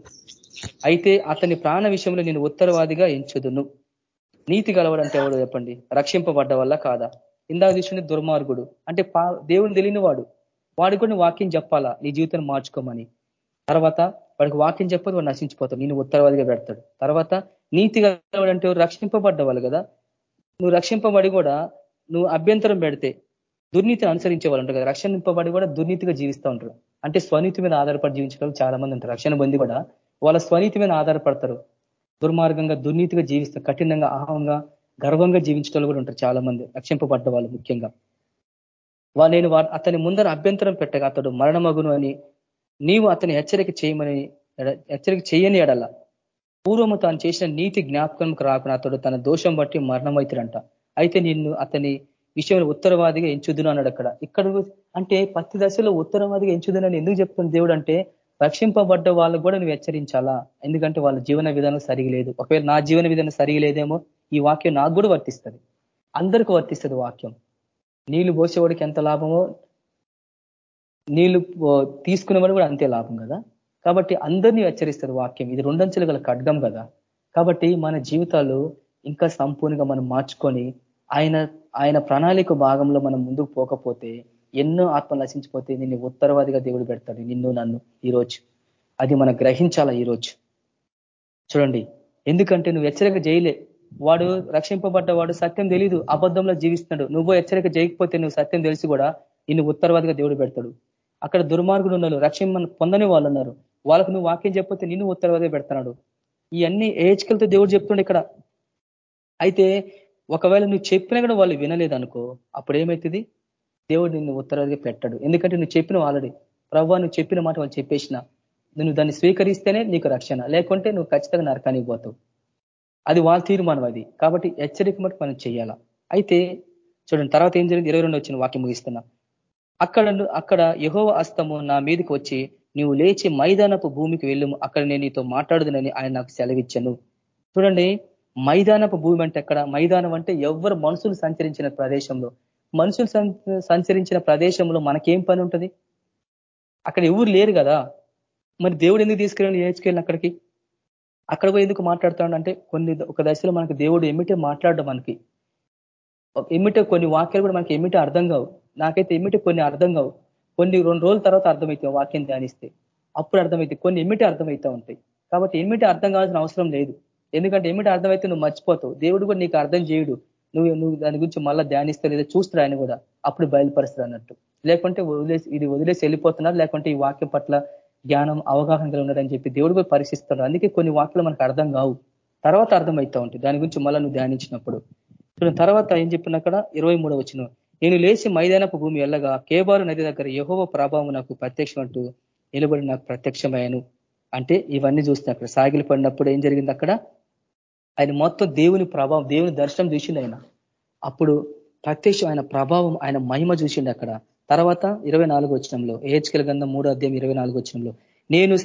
అయితే అతని ప్రాణ విషయంలో నేను ఉత్తరవాదిగా ఎంచుదును. నీతి గలవడంటే ఎవడు చెప్పండి? రక్షింపబడ్డ వల్ల కాదా? ఇందాక చూసిన దుర్మార్గుడు. అంటే దేవుని తెలియని వాడు. వాడు కూడా వాక్యం చెప్పాలా? నీ జీవితాన్ని మార్చుకోమని. తర్వాత వాడికి వాక్యం చెప్పదు వాడు నశించిపోతాడు. నేను ఉత్తరవాదిగా పెడతాడు. తర్వాత నీతి గలవాడంటే రక్షింపబడ్డవాళ్ళు కదా. నువ్వు రక్షింపబడి కూడా నువ్వు అభ్యంతరం పెడితే దుర్నీతిని అనుసరించే వాళ్ళు ఉంటారు కదా. రక్షింపబడి కూడా దుర్నీతిగా జీవిస్తూ ఉంటారు. అంటే స్వనీతి మీద ఆధారపడి జీవించడం చాలా మంది ఉంటారు. రక్షణ పొంది కూడా వాళ్ళ స్వనీతి మీద ఆధారపడతారు. దుర్మార్గంగా దుర్నీతిగా జీవిస్తారు కఠినంగా అహంగా గర్వంగా జీవించడం కూడా ఉంటారు చాలా మంది రక్షింపబడ్డ వాళ్ళు ముఖ్యంగా. వా నేను అతని ముందర అభ్యంతరం పెట్టగా అతడు మరణమగును అని నీవు అతని హెచ్చరిక చేయమని హెచ్చరిక చేయని ఎడల పూర్వము తాను చేసిన నీతి జ్ఞాపకంకు రాకుండా అతడు తన దోషం బట్టి మరణమవుతాడంట. అయితే నిన్ను అతని విషయంలో ఉత్తరవాదిగా ఎంచుదును అన్నాడు అక్కడ. ఇక్కడ అంటే ప్రతి దశలో ఉత్తరవాదిగా ఎంచుదునని ఎందుకు చెప్తుంది దేవుడు అంటే రక్షింపబడ్డ వాళ్ళకు కూడా నువ్వు హెచ్చరించాలా? ఎందుకంటే వాళ్ళ జీవన విధానం సరిగలేదు. ఒకవేళ నా జీవన విధానం సరిగలేదేమో ఈ వాక్యం నాకు కూడా వర్తిస్తుంది. అందరికీ వర్తిస్తుంది వాక్యం. నీళ్ళు పోసేవాడికి ఎంత లాభమో నీళ్ళు తీసుకునేవాడు కూడా అంతే లాభం కదా? కాబట్టి అందరినీ హెచ్చరిస్తుంది వాక్యం. ఇది రెండంచెలు గల ఖడ్గం కదా. కాబట్టి మన జీవితాలు ఇంకా సంపూర్ణంగా మనం మార్చుకొని ఆయన ఆయన ప్రణాళిక భాగంలో మనం ముందుకు పోకపోతే ఎన్నో ఆత్మ నశించిపోతే నిన్ను ఉత్తరవాదిగా దేవుడు పెడతాడు. నిన్ను నన్ను ఈరోజు. అది మనం గ్రహించాలా ఈరోజు? చూడండి. ఎందుకంటే నువ్వు హెచ్చరిక చేయలే. వాడు రక్షింపబడ్డవాడు సత్యం తెలీదు. అబద్ధంలో జీవిస్తున్నాడు. నువ్వు హెచ్చరిక చేయకపోతే నువ్వు సత్యం తెలిసి కూడా నిన్ను ఉత్తరవాదిగా దేవుడు పెడతాడు. అక్కడ దుర్మార్గుడు ఉన్నారు. రక్షణ పొందని వాళ్ళు ఉన్నారు. వాళ్ళకు నువ్వు వాక్యం చెప్పితే నిన్ను ఉత్తరవాదిగా పెడతాడు. ఇవన్నీ ఏజ్కెళ్తే దేవుడు చెప్తుండే ఇక్కడ. అయితే ఒకవేళ నువ్వు చెప్పినా కూడా వాళ్ళు వినలేదనుకో అప్పుడు ఏమవుతుంది దేవుడు నిన్ను ఉత్తరాదిగా పెట్టాడు. ఎందుకంటే నువ్వు చెప్పిన ఆల్రెడీ. ప్రభావ నువ్వు చెప్పిన మాట వాళ్ళు చెప్పేసిన. నువ్వు దాన్ని స్వీకరిస్తేనే నీకు రక్షణ. లేకుంటే నువ్వు ఖచ్చితంగా నరకానికి పోతావు. అది వాళ్ళ తీర్మానం అది. కాబట్టి హెచ్చరిక మటు మనం చేయాలా అయితే చూడండి తర్వాత ఏం జరిగింది? ఇరవై రెండు వచ్చిన వాక్యం ముగిస్తున్నా. అక్కడ అక్కడ యహోవ అస్తము నా మీదకి వచ్చి నువ్వు లేచి మైదానపు భూమికి వెళ్ళు అక్కడ నేను నీతో మాట్లాడుదునని ఆయన నాకు సెలవిచ్చాను. చూడండి మైదానపు భూమి అంటే ఎక్కడ? మైదానం అంటే ఎవరు మనుషులు సంచరించిన ప్రదేశంలో. మనుషులు సంచరించిన ప్రదేశంలో మనకేం పని ఉంటుంది? అక్కడ ఎవరు లేరు కదా. మరి దేవుడు ఎందుకు తీసుకెళ్ళి నేర్చుకెళ్ళి అక్కడికి? అక్కడ పోయి ఎందుకు మాట్లాడుతాడు అంటే కొన్ని ఒక దశలో మనకు దేవుడు ఎమ్మిటే మాట్లాడడం మనకి. ఎమ్మిటే కొన్ని వాక్యాలు కూడా మనకి ఏమిటో అర్థం కావు. నాకైతే ఎమ్మిటే కొన్ని అర్థం కావు. కొన్ని రెండు రోజుల తర్వాత అర్థమవుతాయి వాక్యం ధ్యానిస్తే. అప్పుడు అర్థమవుతాయి కొన్ని ఎమ్మిటి అర్థమవుతా ఉంటాయి. కాబట్టి ఎమ్మిటి అర్థం కావాల్సిన అవసరం లేదు. ఎందుకంటే ఎమ్మిటి అర్థమైతే నువ్వు మర్చిపోతావు. దేవుడు కూడా నీకు అర్థం చేయడు. నువ్వు నువ్వు దాని గురించి మళ్ళీ ధ్యానిస్తే లేదా చూస్తారు ఆయన కూడా. అప్పుడు బయలుపరుస్తారు అన్నట్టు. లేకుంటే వదిలేసి ఇది వదిలేసి వెళ్ళిపోతున్నారు లేకుంటే ఈ వాక్యం పట్ల జ్ఞానం అవగాహన కలిగి ఉన్నాడని చెప్పి దేవుడు కూడా పరిశీలిస్తున్నాడు అందుకే కొన్ని వాక్యాలు మనకు అర్థం కావు. తర్వాత అర్థమవుతా ఉంటాయి. దాని గురించి మళ్ళీ నువ్వు ధ్యానించినప్పుడు. తర్వాత ఏం చెప్పిన అక్కడ? ఇరవై మూడో వచ్చిన నేను లేచి మైదానపు భూమి వెళ్ళగా కేబారు నది దగ్గర యహోవ ప్రభావం నాకు ప్రత్యక్షం అంటూ నిలబడి నాకు ప్రత్యక్షమయ్యాను. అంటే ఇవన్నీ చూస్తే అక్కడ సాగిలి పడినప్పుడు ఏం జరిగింది అక్కడ? ఆయన మొత్తం దేవుని ప్రభావం దేవుని దర్శనం చూసిండు ఆయన. అప్పుడు ప్రత్యక్షం ఆయన ప్రభావం ఆయన మహిమ చూసిండు అక్కడ. తర్వాత ఇరవై నాలుగు వచ్చినంలో ఏహెచ్కెల్ గంధం మూడో అధ్యాయం ఇరవై నాలుగు వచ్చినంలో నేను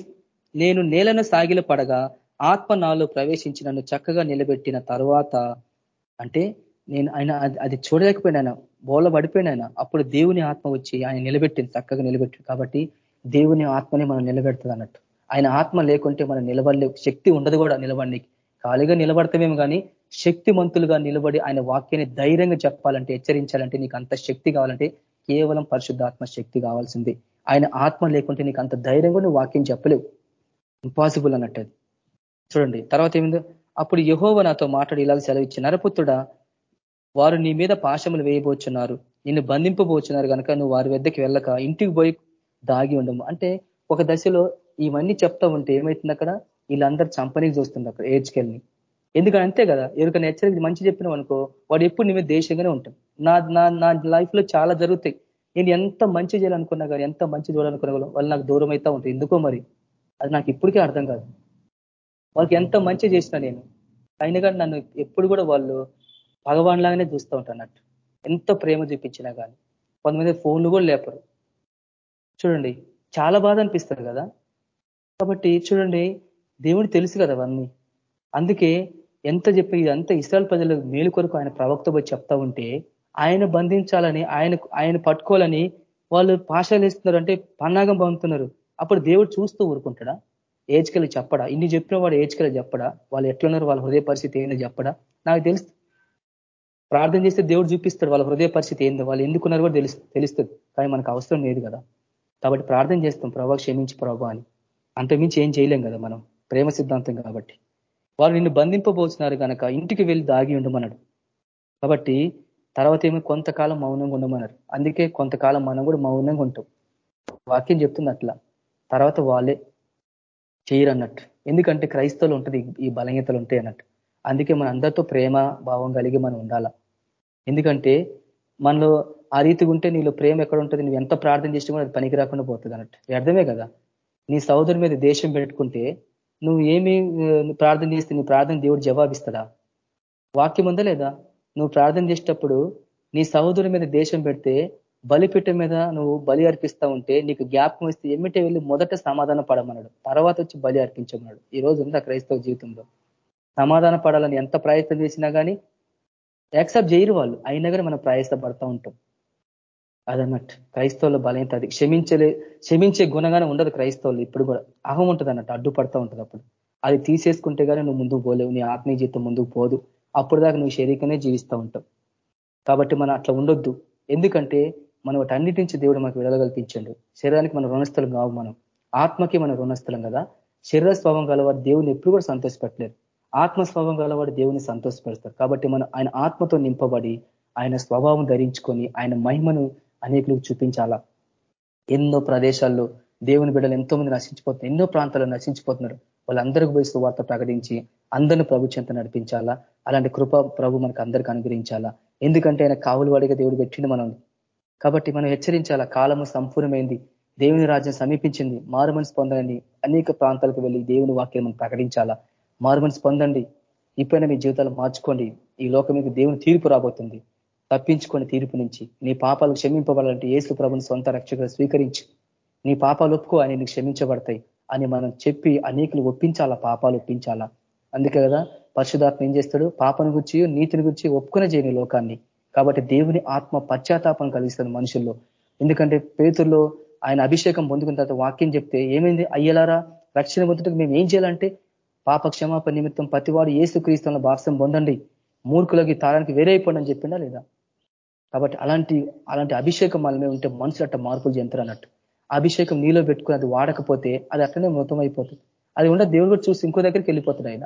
నేను నేలను సాగిల పడగా ఆత్మ నాలో ప్రవేశించి నన్ను చక్కగా నిలబెట్టిన తర్వాత అంటే నేను ఆయన అది చూడలేకపోయినా బోల పడిపోయినా అప్పుడు దేవుని ఆత్మ వచ్చి ఆయన నిలబెట్టింది చక్కగా నిలబెట్టి కాబట్టి దేవుని ఆత్మని మనం నిలబెడుతుంది అన్నట్టు. ఆయన ఆత్మ లేకుంటే మనం నిలబడలే శక్తి ఉండదు కూడా నిలబడికి ఖాళీగా నిలబడతామేమో కానీ శక్తిమంతులుగా నిలబడి ఆయన వాక్యాన్ని ధైర్యంగా చెప్పాలంటే హెచ్చరించాలంటే నీకు అంత శక్తి కావాలంటే కేవలం పరిశుద్ధాత్మ శక్తి కావాల్సింది. ఆయన ఆత్మ లేకుంటే నీకు అంత ధైర్యంగా నువ్వు వాక్యం చెప్పలేవు. ఇంపాసిబుల్ అన్నట్టు చూడండి తర్వాత ఏమిందో? అప్పుడు యహోవ నాతో మాట్లాడి ఇలా సెలవిచ్చి నరపుత్రుడా వారు నీ మీద పాశములు వేయబోచున్నారు. నిన్ను బంధింపబోచున్నారు కనుక నువ్వు వారి వద్దకి వెళ్ళక ఇంటికి పోయి దాగి ఉండము. అంటే ఒక దశలో ఇవన్నీ చెప్తా ఉంటే ఏమవుతుంది అక్కడ? వీళ్ళందరూ చంపనీకి చూస్తుంది అక్కడ ఏడ్చుకెళ్ళి. ఎందుకంటే అంతే కదా? ఎవరికైనా హెచ్చరిక మంచి చెప్పినాం అనుకో వాడు ఎప్పుడు నీ మీద దేశంగానే ఉంటాం నా నా నా లైఫ్లో చాలా జరుగుతాయి. నేను ఎంత మంచి చేయాలనుకున్నా కానీ ఎంత మంచి చూడాలనుకున్నా వాళ్ళు నాకు దూరం అవుతా ఉంటుంది ఎందుకో మరి? అది నాకు ఇప్పటికే అర్థం కాదు. వాళ్ళకి ఎంత మంచి చేసినా నేను. అయినా కానీ నన్ను ఎప్పుడు కూడా వాళ్ళు లాగానే చూస్తూ ఉంటానట్టు ఎంత ప్రేమ చూపించినా కానీ కొంతమంది ఫోన్లు కూడా లేపరు. చూడండి చాలా బాధ అనిపిస్తారు కదా. కాబట్టి చూడండి దేవుడు తెలుసు కదా అవన్నీ. అందుకే ఎంత చెప్పి ఇదంతా ఇస్రాయల్ ప్రజల మేలు కొరకు ఆయన ప్రవక్త పోయి చెప్తా ఉంటే ఆయన బంధించాలని ఆయన ఆయన పట్టుకోవాలని వాళ్ళు పాషాలు ఇస్తున్నారు అంటే పన్నాగం పొందుతున్నారు. అప్పుడు దేవుడు చూస్తూ ఊరుకుంటాడా? ఏజ్కెళ్ళి చెప్పడా? ఇన్ని చెప్పిన వాడు ఏజ్కెళ్ళి చెప్పడా? వాళ్ళు ఎట్లున్నారు? వాళ్ళ హృదయ పరిస్థితి ఏందో చెప్పడా? నాకు తెలుసు. ప్రార్థన చేస్తే దేవుడు చూపిస్తాడు వాళ్ళ హృదయ పరిస్థితి ఏందో వాళ్ళు ఎందుకున్నారు కూడా తెలుసు తెలుస్తుంది. కానీ మనకు అవసరం లేదు కదా. కాబట్టి ప్రార్థన చేస్తాం ప్రభా క్షమించి ప్రభావ అని. అంతమించి ఏం చేయలేం కదా మనం. ప్రేమ సిద్ధాంతం కాబట్టి. వాళ్ళు నిన్ను బంధింపబోతున్నారు కనుక ఇంటికి వెళ్ళి దాగి ఉండమన్నాడు. కాబట్టి తర్వాత ఏమో కొంతకాలం మౌనంగా ఉండమన్నారు. అందుకే కొంతకాలం మనం కూడా మౌనంగా ఉంటాం. వాక్యం చెప్తుంది అట్లా. తర్వాత వాళ్ళే చేయరన్నట్టు. ఎందుకంటే క్రైస్తవులు ఉంటుంది ఈ బలహీతలు ఉంటాయి అన్నట్టు. అందుకే మన అందరితో ప్రేమ భావం కలిగి మనం ఉండాలా. ఎందుకంటే మనలో ఆ రీతిగా ఉంటే నీలో ప్రేమ ఎక్కడ ఉంటుంది? నువ్వు ఎంత ప్రార్థన చేసినా కూడా అది పనికి రాకుండా పోతుంది అన్నట్టు. అర్థమే కదా? నీ సహోదరు మీద దేశం పెట్టుకుంటే నువ్వు ఏమి ప్రార్థన చేస్తే నీ ప్రార్థన దేవుడు జవాబిస్తాడా? వాక్యం ఉందా లేదా? నువ్వు ప్రార్థన చేసేటప్పుడు నీ సహోదరు మీద దేశం పెడితే బలిపీఠం మీద నువ్వు బలి అర్పిస్తా ఉంటే నీకు జ్ఞాపకం ఇస్తే ఏమిటే వెళ్ళి మొదట సమాధాన పడమన్నాడు. తర్వాత వచ్చి బలి అర్పించమన్నాడు. ఈ రోజు ఉంది క్రైస్తవ జీవితంలో. సమాధాన పడాలని ఎంత ప్రయత్నం చేసినా కానీ యాక్సెప్ట్ చేయరు వాళ్ళు. అయినా కానీ మనం ప్రయాసపడతా ఉంటాం. అదన్నట్టు. క్రైస్తవుల బలైతే అది. క్షమించలే క్షమించే గుణగానే ఉండదు క్రైస్తవులు. ఇప్పుడు కూడా అహం ఉంటుంది అన్నట్టు అడ్డుపడతా ఉంటుంది అప్పుడు. అది తీసేసుకుంటే కానీ నువ్వు ముందుకు పోలేవు. నీ ఆత్మీయ జీవితం ముందుకు పోదు. అప్పుడు దాకా నువ్వు శరీరంగానే జీవిస్తూ ఉంటావు. కాబట్టి మనం అట్లా ఉండొద్దు. ఎందుకంటే మనం అన్నిటి నుంచి దేవుడు మనకు విడుదల కల్పించండు. శరీరానికి మన రుణస్థలం కావు మనం. ఆత్మకి మన రుణస్థలం కదా. శరీర స్వభావం గలవారు దేవుని ఎప్పుడు కూడా సంతోషపెట్టలేరు. ఆత్మ స్వభావం గలవాడు దేవుని సంతోషపరుస్తారు కాబట్టి మనం ఆయన ఆత్మతో నింపబడి ఆయన స్వభావం ధరించుకొని ఆయన మహిమను అనేకులకు చూపించాలా? ఎన్నో ప్రదేశాల్లో దేవుని బిడ్డలు ఎంతో మంది నశించిపోతున్నారు. ఎన్నో ప్రాంతాల్లో నశించిపోతున్నారు. వాళ్ళందరికీ పోయి సువార్త ప్రకటించి అందరిని ప్రభు చెంత నడిపించాలా? అలాంటి కృప ప్రభు మనకు అందరికీ అనుగ్రహించాలా? ఎందుకంటే ఆయన కావులు వాడిగా దేవుడు పెట్టింది మనం కాబట్టి మనం హెచ్చరించాలా? కాలము సంపూర్ణమైంది. దేవుని రాజ్యం సమీపించింది. మారు మనసు పొందాలని అనేక ప్రాంతాలకు వెళ్ళి దేవుని వాక్యం మనం ప్రకటించాలా? మారుమనిసి పొందండి ఇప్పుడైనా మీ జీవితాలు మార్చుకోండి. ఈ లోకం మీకు దేవుని తీర్పు రాబోతుంది. తప్పించుకొని తీర్పు నుంచి నీ పాపాలు క్షమింపబడాలంటే ఏసు ప్రభుని సొంత రక్షకులు స్వీకరించి. నీ పాపాలు ఒప్పుకో అని నీకు క్షమించబడతాయి అని మనం చెప్పి అనేకులు ఒప్పించాలా పాపాలు ఒప్పించాలా? అందుకే కదా పరిశుధాత్మ ఏం చేస్తాడు? పాపను గురించి నీతిని గురించి ఒప్పుకునే చేయని లోకాన్ని. కాబట్టి దేవుని ఆత్మ పశ్చాత్తాపం కలిగిస్తుంది మనుషుల్లో. ఎందుకంటే పేతుల్లో ఆయన అభిషేకం పొందుకున్న తర్వాత వాక్యం చెప్తే ఏమైంది? అయ్యలారా రక్షణ పొందుటకు మేము ఏం చేయాలంటే పాప క్షమాపణ నిమిత్తం ప్రతివాడు ఏసు క్రీస్తున్న భాషం పొందండి. మూర్ఖులకి తారానికి వేరే అయిపోండి అని చెప్పిందా లేదా? కాబట్టి అలాంటి అలాంటి అభిషేకం మనమే ఉంటే మనుషులు అట్ట మార్పులు చెందుతారు అన్నట్టు. అభిషేకం నీలో పెట్టుకుని అది వాడకపోతే అది అట్లనే మృతం అయిపోతుంది అది ఉండ దేవుడు కూడా చూసి ఇంకో దగ్గరికి వెళ్ళిపోతుంది ఆయన.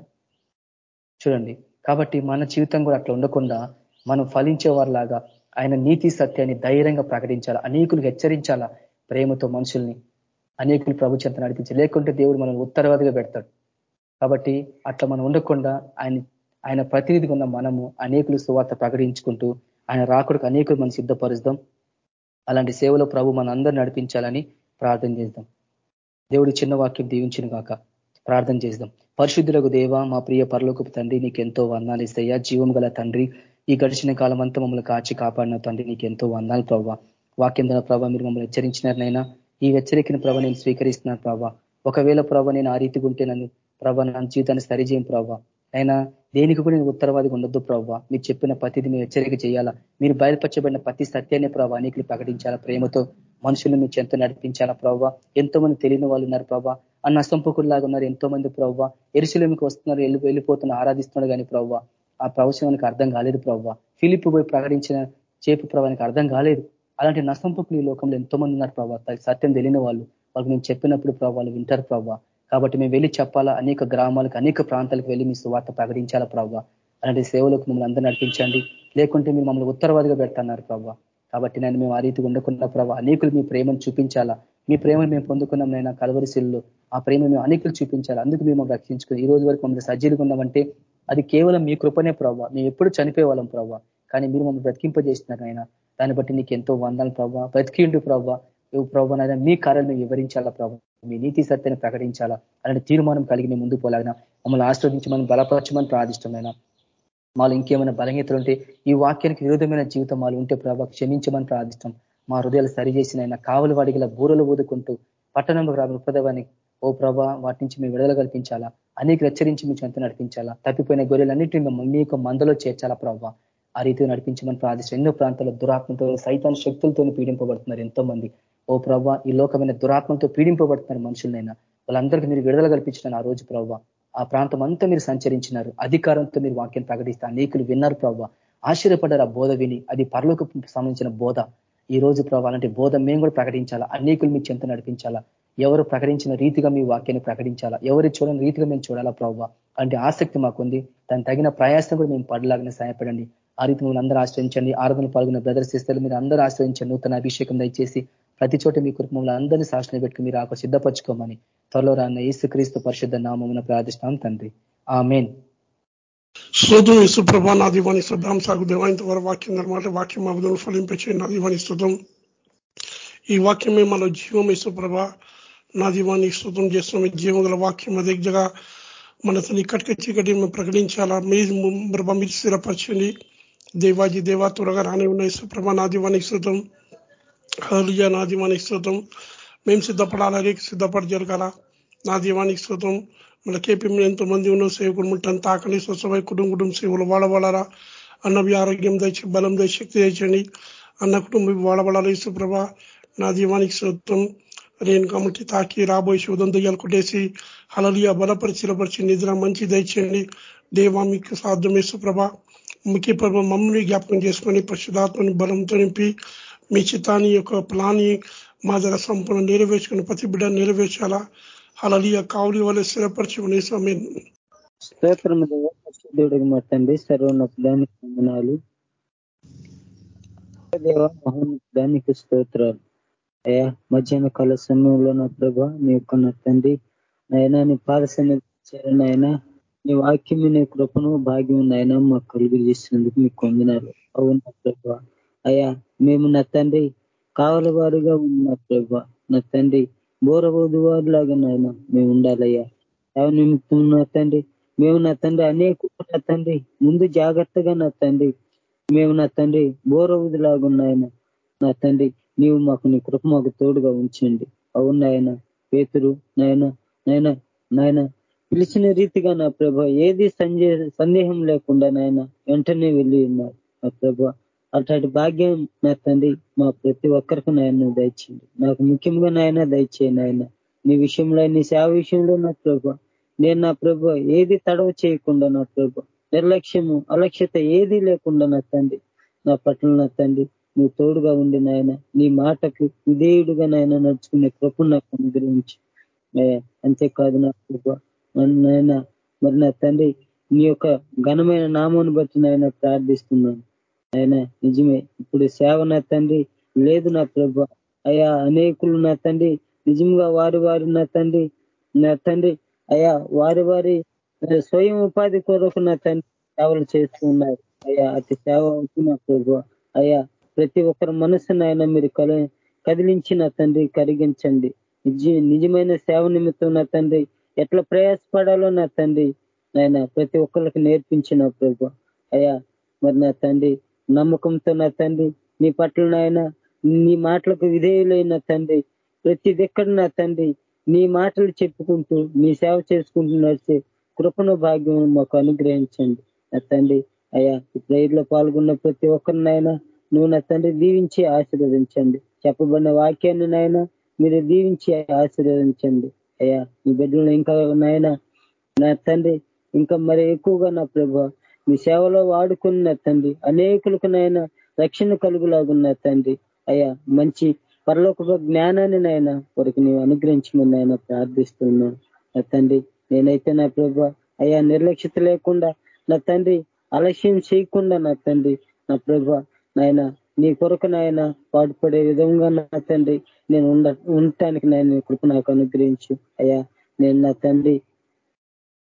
చూడండి. కాబట్టి మన జీవితం కూడా అట్లా ఉండకుండా మనం ఫలించేవారిలాగా ఆయన నీతి సత్యాన్ని ధైర్యంగా ప్రకటించాలా? అనేకులు హెచ్చరించాలా ప్రేమతో మనుషుల్ని? అనేకులు ప్రభు చెంత నడిపించి. లేకుంటే దేవుడు మనల్ని ఉత్తరవాదిగా పెడతాడు. కాబట్టి అట్లా మనం ఉండకుండా ఆయన ఆయన ప్రతినిధిగా ఉన్న మనము అనేకులు సువార్త ప్రకటించుకుంటూ ఆయన రాకుడికి అనేకులు మనం సిద్ధపరుస్తాం. అలాంటి సేవలో ప్రభు మన అందరూ నడిపించాలని ప్రార్థన చేద్దాం. దేవుడి చిన్న వాక్యం దీవించిన కాక ప్రార్థన చేద్దాం. పరిశుద్ధులకు దేవ మా ప్రియ పరలోకపు తండ్రి నీకు ఎంతో వందాలు ఇస్తాయా. జీవం గల తండ్రి ఈ గడిచిన కాలం అంతా మమ్మల్ని కాచి కాపాడిన తండ్రి నీకు ఎంతో వందాలు ప్రభావ వాక్యం ద్వారా ప్రభావ మీరు మమ్మల్ని హెచ్చరించినారనైనా ఈ హెచ్చరికను ప్రభావ నేను స్వీకరిస్తున్నాను ప్రభావ ఒకవేళ ప్రభ నేను ఆ రీతిగా ఉంటే నన్ను ప్రభ నా జీవితాన్ని సరిచేయం ప్రభావ అయినా దేనికి కూడా నేను ఉత్తరవాదిగా ఉండొద్దు ప్రభావ మీరు చెప్పిన ప్రతిది మీరు హెచ్చరిక చేయాలా? మీరు బయలుపరచబడిన ప్రతి సత్యాన్ని ప్రభావ అనేకులు ప్రకటించాలా ప్రేమతో? మనుషులు మీ చెంత నడిపించాలా ప్రభావ ఎంతో మంది తెలియని వాళ్ళు ఉన్నారు ప్రభావ అన్న అసంపకుల్లాగా ఉన్నారు ఎంతో మంది ప్రభావ ఎరుసలేమికి వస్తున్నారు వెళ్ళి వెళ్ళిపోతున్న ఆరాధిస్తున్నారు కానీ ప్రభావ ఆ ప్రవచనానికి అర్థం కాలేదు ప్రభావ ఫిలిప్ పోయి ప్రకటించిన చేపు ప్రభావానికి అర్థం కాలేదు. అలాంటి నసంపకులు ఈ లోకంలో ఎంతో మంది ఉన్నారు ప్రభావ సత్యం తెలియని వాళ్ళు. వాళ్ళకి మేము చెప్పినప్పుడు ప్రభావ వాళ్ళు వింటారు ప్రభావ కాబట్టి మేము వెళ్ళి చెప్పాలా? అనేక గ్రామాలకు అనేక ప్రాంతాలకు వెళ్ళి మీ సువార్త ప్రకటించాలా ప్రభావ అలాంటి సేవలకు మిమ్మల్ని అందరూ నడిపించండి. లేకుంటే మీరు మమ్మల్ని ఉత్తరవాదిగా పెడుతున్నారు ప్రభావ కాబట్టి నేను మేము ఆ రీతిగా ఉండకుండా ప్రభావ అనేకులు మీ ప్రేమను చూపించాలా? మీ ప్రేమను మేము పొందుకున్నాం నైనా కలవరిశీల్లో ఆ ప్రేమ మేము అనేకులు చూపించాలి? అందుకు మేము రక్షించుకుని ఈ రోజు వరకు మమ్మల్ని సజ్జీలుగా ఉన్నామంటే అది కేవలం మీ కృపనే ప్రభావ మేము ఎప్పుడు చనిపోయేవాళ్ళం ప్రభావ కానీ మీరు మమ్మల్ని బ్రతికింపజేస్తున్నారు ఆయన దాన్ని బట్టి నీకు ఎంతో వందాలు ప్రభావ బ్రతికిండు ప్రభావ ప్రభావ మీ కార్యాలను వివరించాలా ప్రభావ మీ నీతి సత్యాన్ని ప్రకటించాలా? అలాంటి తీర్మానం కలిగి మేము ముందు పోలాగిన. మమ్మల్ని ఆస్వాదించమని బలపరచమని ప్రార్థిష్టమైన మాలో ఇంకేమైనా బలహీతలు ఉంటే ఈ వాక్యానికి విరోధమైన జీవితం మాలు ఉంటే ప్రభావ క్షమించమని ప్రార్థిస్తాం మా హృదయాలు సరిచేసిన ఆయన కావలి వాడిగల బూరలు ఊదుకుంటూ పట్టణంలో రాబడిన ఉపదవాన్ని ఓ ప్రభా వాటి నుంచి మేము విడుదల కల్పించాలా? అనేక హెచ్చరించి మీ చెంత నడిపించాలా? తప్పిపోయిన గొర్రెలన్నింటినీ మీ యొక్క మందలో చేర్చాలా ప్రభావ ఆ రీతిగా నడిపించమని ప్రార్థిస్తాం ఎన్నో ప్రాంతాల్లో దురాత్మతో సైతాన్ శక్తులతో పీడింపబడుతున్నారు ఎంతో మంది ఓ ప్రభావ ఈ లోకమైన దురాత్మతో పీడింపబడుతున్నారు మనుషులనైనా. వాళ్ళందరికీ మీరు విడుదల కల్పించిన ఆ రోజు ప్రభావ ఆ ప్రాంతం అంతా మీరు సంచరించినారు. అధికారంతో మీరు వాక్యం ప్రకటిస్తే అనేకులు విన్నారు ప్రభావ ఆశ్చర్యపడ్డారు ఆ బోధ విని. అది పరలోకి సంబంధించిన బోధ. ఈ రోజు ప్రభావ అలాంటి బోధ మేము కూడా ప్రకటించాలా? అనేకులు మీ చెంత నడిపించాలా? ఎవరు ప్రకటించిన రీతిగా మీ వాక్యాన్ని ప్రకటించాలా? ఎవరు చూడని రీతిగా మేము చూడాలా ప్రభావ అంటే ఆసక్తి మాకుంది. దాని తగిన ప్రయాసం కూడా మేము పడలాగానే సహాయపడండి. ఆ రీతి మిమ్మల్ని అందరూ ఆశ్రయించండి. ఆరాధన పాల్గొన్న బ్రదర్ సిస్టర్లు మీరు అందరూ ఆశ్రయించండి. నూతన అభిషేకం దయచేసి ప్రతి చోట మీ కుటుంబంలో అందరినీ శాసన పెట్టుకు మీరు ఆకు సిద్ధపరచుకోమని త్వరలో రాన్న క్రీస్తు పరిశుద్ధ నామమున ప్రార్థిస్తాం తండ్రి. ఆ మెయిన్ శ్రోతం ఇసు ప్రభా నా శ్రద్ధాం సాగు దేవా ఇంతవరకు వాక్యం అనమాట వాక్యం అబుదలు ఫలింపచే నా దీవాని ఈ వాక్యమే మన జీవం ఇసుప్రభ నా దీవాన్ని స్థుతం జీవం గల వాక్యం అదేగా మన తన ఇక్కడికి చీకటి మేము ప్రకటించాలా. ప్రభ మీరు స్థిరపరచండి. దేవాజీ దేవా త్వరగా రాని ఉన్న ఇసుప్రభ నా హలియా నా దీవానికి స్తోత్రం. మేము సిద్ధపడాలి? సిద్ధపడి జరగాల? నా దీవానికి స్తోత్రం. మన కేపీ ఎంతో మంది ఉన్న సేవకుడు ముట్టని తాకని స్వచ్ఛమై కుటుంబ కుటుంబ సేవలు వాడబడారా అన్నవి ఆరోగ్యం దయచి బలం దయ శక్తి తెచ్చండి అన్న కుటుంబం వాడబడాలి సుప్రభ నా దీవానికి స్తోత్రం. నేను కాబట్టి తాకి రాబోయే శోధం దయ్యాలు కొట్టేసి హలలియా బలపరిచి నిద్ర మంచి దయచేయండి దేవా మీకు సాధ్యమే సుప్రభ ముఖ్య ప్రభ మమ్మల్ని జ్ఞాపకం చేసుకొని పరిశుధాత్మని బలంతో నింపి మీ చిత్తాన్ని యొక్క ప్లాన్ని మా దగ్గర సంపూర్ణ నెరవేర్చుకుని ప్రతి బిడ్డ నెరవేర్చాలా? అలలియ కావులి వాళ్ళు స్థిరపరచుకునే సమయం స్తోత్రం దేవుడికి మట్టండి సర్వోన్నతానికి వందనాలు. దేవ మహోన్నతానికి స్తోత్రాలు. అయ్యా మధ్యాహ్న కాల సమయంలో నా ప్రభ నీ యొక్క తండ్రి నాయన నీ పాదసన్న అయినా నీ వాక్యం నీ కృపను భాగ్యం నాయన మాకు కలుగు చేసినందుకు మీకు పొందినారు అవునా ప్రభా. అయ్యా మేము నా తండ్రి కావలవారుగా ఉన్న ప్రభా. నా తండ్రి బోరబోదు వారిలాగా నాయన మేము ఉండాలయ్యా. అవి నిమిత్తం నా తండ్రి మేము నా తండ్రి అనేక నా తండ్రి ముందు జాగ్రత్తగా నా తండ్రి మేము నా తండ్రి బోరవుదిలాగా ఉన్నాయన. నా తండ్రి నీవు మాకు నీ కృప మాకు తోడుగా ఉంచండి. అవును నాయన పేతురు నాయన నాయన నాయన పిలిచిన రీతిగా నా ప్రభ ఏది సందేహం లేకుండా నాయన వెంటనే వెళ్ళి ఉన్నారు. నా ప్రభ అట్లాంటి భాగ్యం నా తండ్రి మా ప్రతి ఒక్కరికి నాయన దయచేయండి. నాకు ముఖ్యంగా నాయన దయచేయండి ఆయన నీ విషయంలో నీ సేవ విషయంలో నా ప్రభ. నేను నా ప్రభు ఏది తడవ చేయకుండా నా ప్రభు. నిర్లక్ష్యము అలక్ష్యత ఏది లేకుండా నా తండ్రి. నా పట్ల నా తండ్రి నువ్వు తోడుగా ఉండి నాయన. నీ మాటకు విధేయుడుగా నాయన నడుచుకునే కృప నాకు అనుగ్రహించి. అంతేకాదు నా ప్రభు. నాయన మరి నా తండ్రి నీ యొక్క ఘనమైన నామాన్ని బట్టి నాయన ప్రార్థిస్తున్నాను. ఆయన నిజమే. ఇప్పుడు సేవ నా తండ్రి లేదు నా ప్రభ. అయా అనేకులు నా తండ్రి నిజంగా వారి వారు నా తండ్రి నా తండ్రి. అయా వారి వారి స్వయం ఉపాధి కొరకు నా తండ్రి సేవలు చేస్తూ ఉన్నారు. అయ్యా అతి సేవ నా ప్రభు. అయ్యా ప్రతి ఒక్కరి మనసును ఆయన మీరు కదిలించి నా తండ్రి కరిగించండి. నిజమైన సేవ నిమిత్తం నా తండ్రి ఎట్లా ప్రయాసపడాలో నా తండ్రి. ఆయన ప్రతి ఒక్కరికి నేర్పించిన ప్రభు. అయ్యా మరి నా తండ్రి నమ్మకంతో నా తండ్రి నీ పట్ల నాయన నీ మాటలకు విధేయులైన తండ్రి ప్రతి దిక్కడ నా తండ్రి నీ మాటలు చెప్పుకుంటూ నీ సేవ చేసుకుంటూ నడిచే కృపణ భాగ్యం మాకు అనుగ్రహించండి. నా తండ్రి అయ్యా ఈ ప్రేయర్లో పాల్గొన్న ప్రతి ఒక్కరినైనా నువ్వు నా తండ్రి దీవించి ఆశీర్వదించండి. చెప్పబడిన వాక్యాన్ని నాయన మీరు దీవించి ఆశీర్వదించండి. అయ్యా మీ బిడ్డలను ఇంకా నాయన నా తండ్రి ఇంకా మరి ఎక్కువగా నా ప్రభ మీ సేవలో వాడుకున్న తండ్రి. అనేకులకు నాయన రక్షణ కలుగులాగున్న తండ్రి. అయ్యా మంచి పరలోక జ్ఞానాన్ని నాయన వారికి నీవు అనుగ్రహించమని నాయన ప్రార్థిస్తున్నాను నా తండ్రి నేనైతే నా ప్రభ అయ్యా నిర్లక్ష్యత లేకుండా నా తండ్రి అలక్ష్యం చేయకుండా నా తండ్రి నా ప్రభ నాయన నీ కొరకు నాయన పాటుపడే విధంగా నా తండ్రి నేను ఉండ ఉండటానికి నాయన కృప నాకు అనుగ్రహించు. అయ్యా నేను నా తండ్రి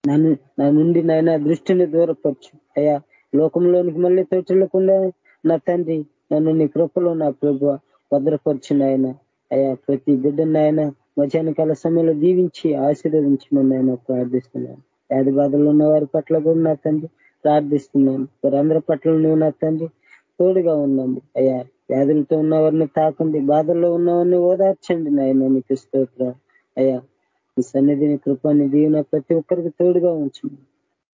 నన్ను నా నుండి నాయన దృష్టిని దూరపరచు. అయ్యా లోకంలోనికి మళ్ళీ తోచలేకుండా నా తండ్రి నన్ను నీ కృపలో నా ప్రభు భద్రపరిచిన నాయన. అయ్యా ప్రతి బిడ్డనాయన మధ్యాహ్న కాల సమయంలో దీవించి ఆశీర్వదించమని ఆయన ప్రార్థిస్తున్నాను. వ్యాధి బాధలు ఉన్న వారి పట్ల కూడా నా తండ్రి ప్రార్థిస్తున్నాను. వారందరి పట్ల నువ్వు నా తండ్రి తోడుగా ఉన్నాము అయ్యా వ్యాధులతో ఉన్నవారిని తాకండి. బాధల్లో ఉన్నవారిని ఓదార్చండి నాయన నీకు స్తోత్ర. అయ్యా ఈ సన్నిధిని కృపాన్ని దీవెన ప్రతి ఒక్కరికి తోడుగా ఉంచండి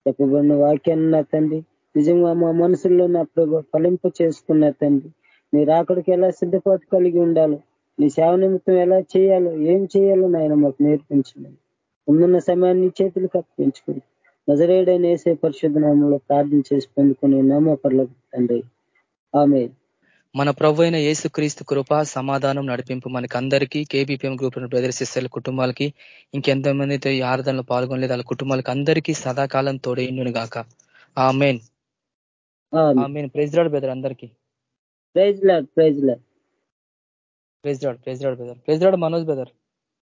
చెప్పబడిన వాక్యాన్ని నా తండ్రి నిజంగా మా మనసుల్లో నా ప్రభు ఫలింపు చేసుకున్న తండ్రి మీరు అక్కడికి ఎలా సిద్ధపాటు కలిగి ఉండాలో నీ సేవ నిమిత్తం ఎలా చేయాలో ఏం చేయాలో నాయన మాకు నేర్పించండి. ముందున్న సమయాన్ని చేతులకు కప్పించుకుని నజరేడైన వేసే పరిశుద్ధ నామంలో ప్రార్థన చేసి పొందుకుని నామపర్లకు తండ్రి. ఆమె మన ప్రభు అయిన యేసుక్రీస్తు కృప సమాధానం నడిపింపు మనకి అందరికీ కేబీపీఎం గ్రూప్ ప్రదర్శిస్తారు కుటుంబాలకి ఇంకెంతో మందితో ఈ ఆరాధనలో పాల్గొనలేదు వాళ్ళ కుటుంబాలకి అందరికీ సదాకాలం తోడైండును గాక. ఆ main main praise lord brother అందరికీ. Praise lord praise lord. Praise lord praise lord brother. Praise lord Manoj brother.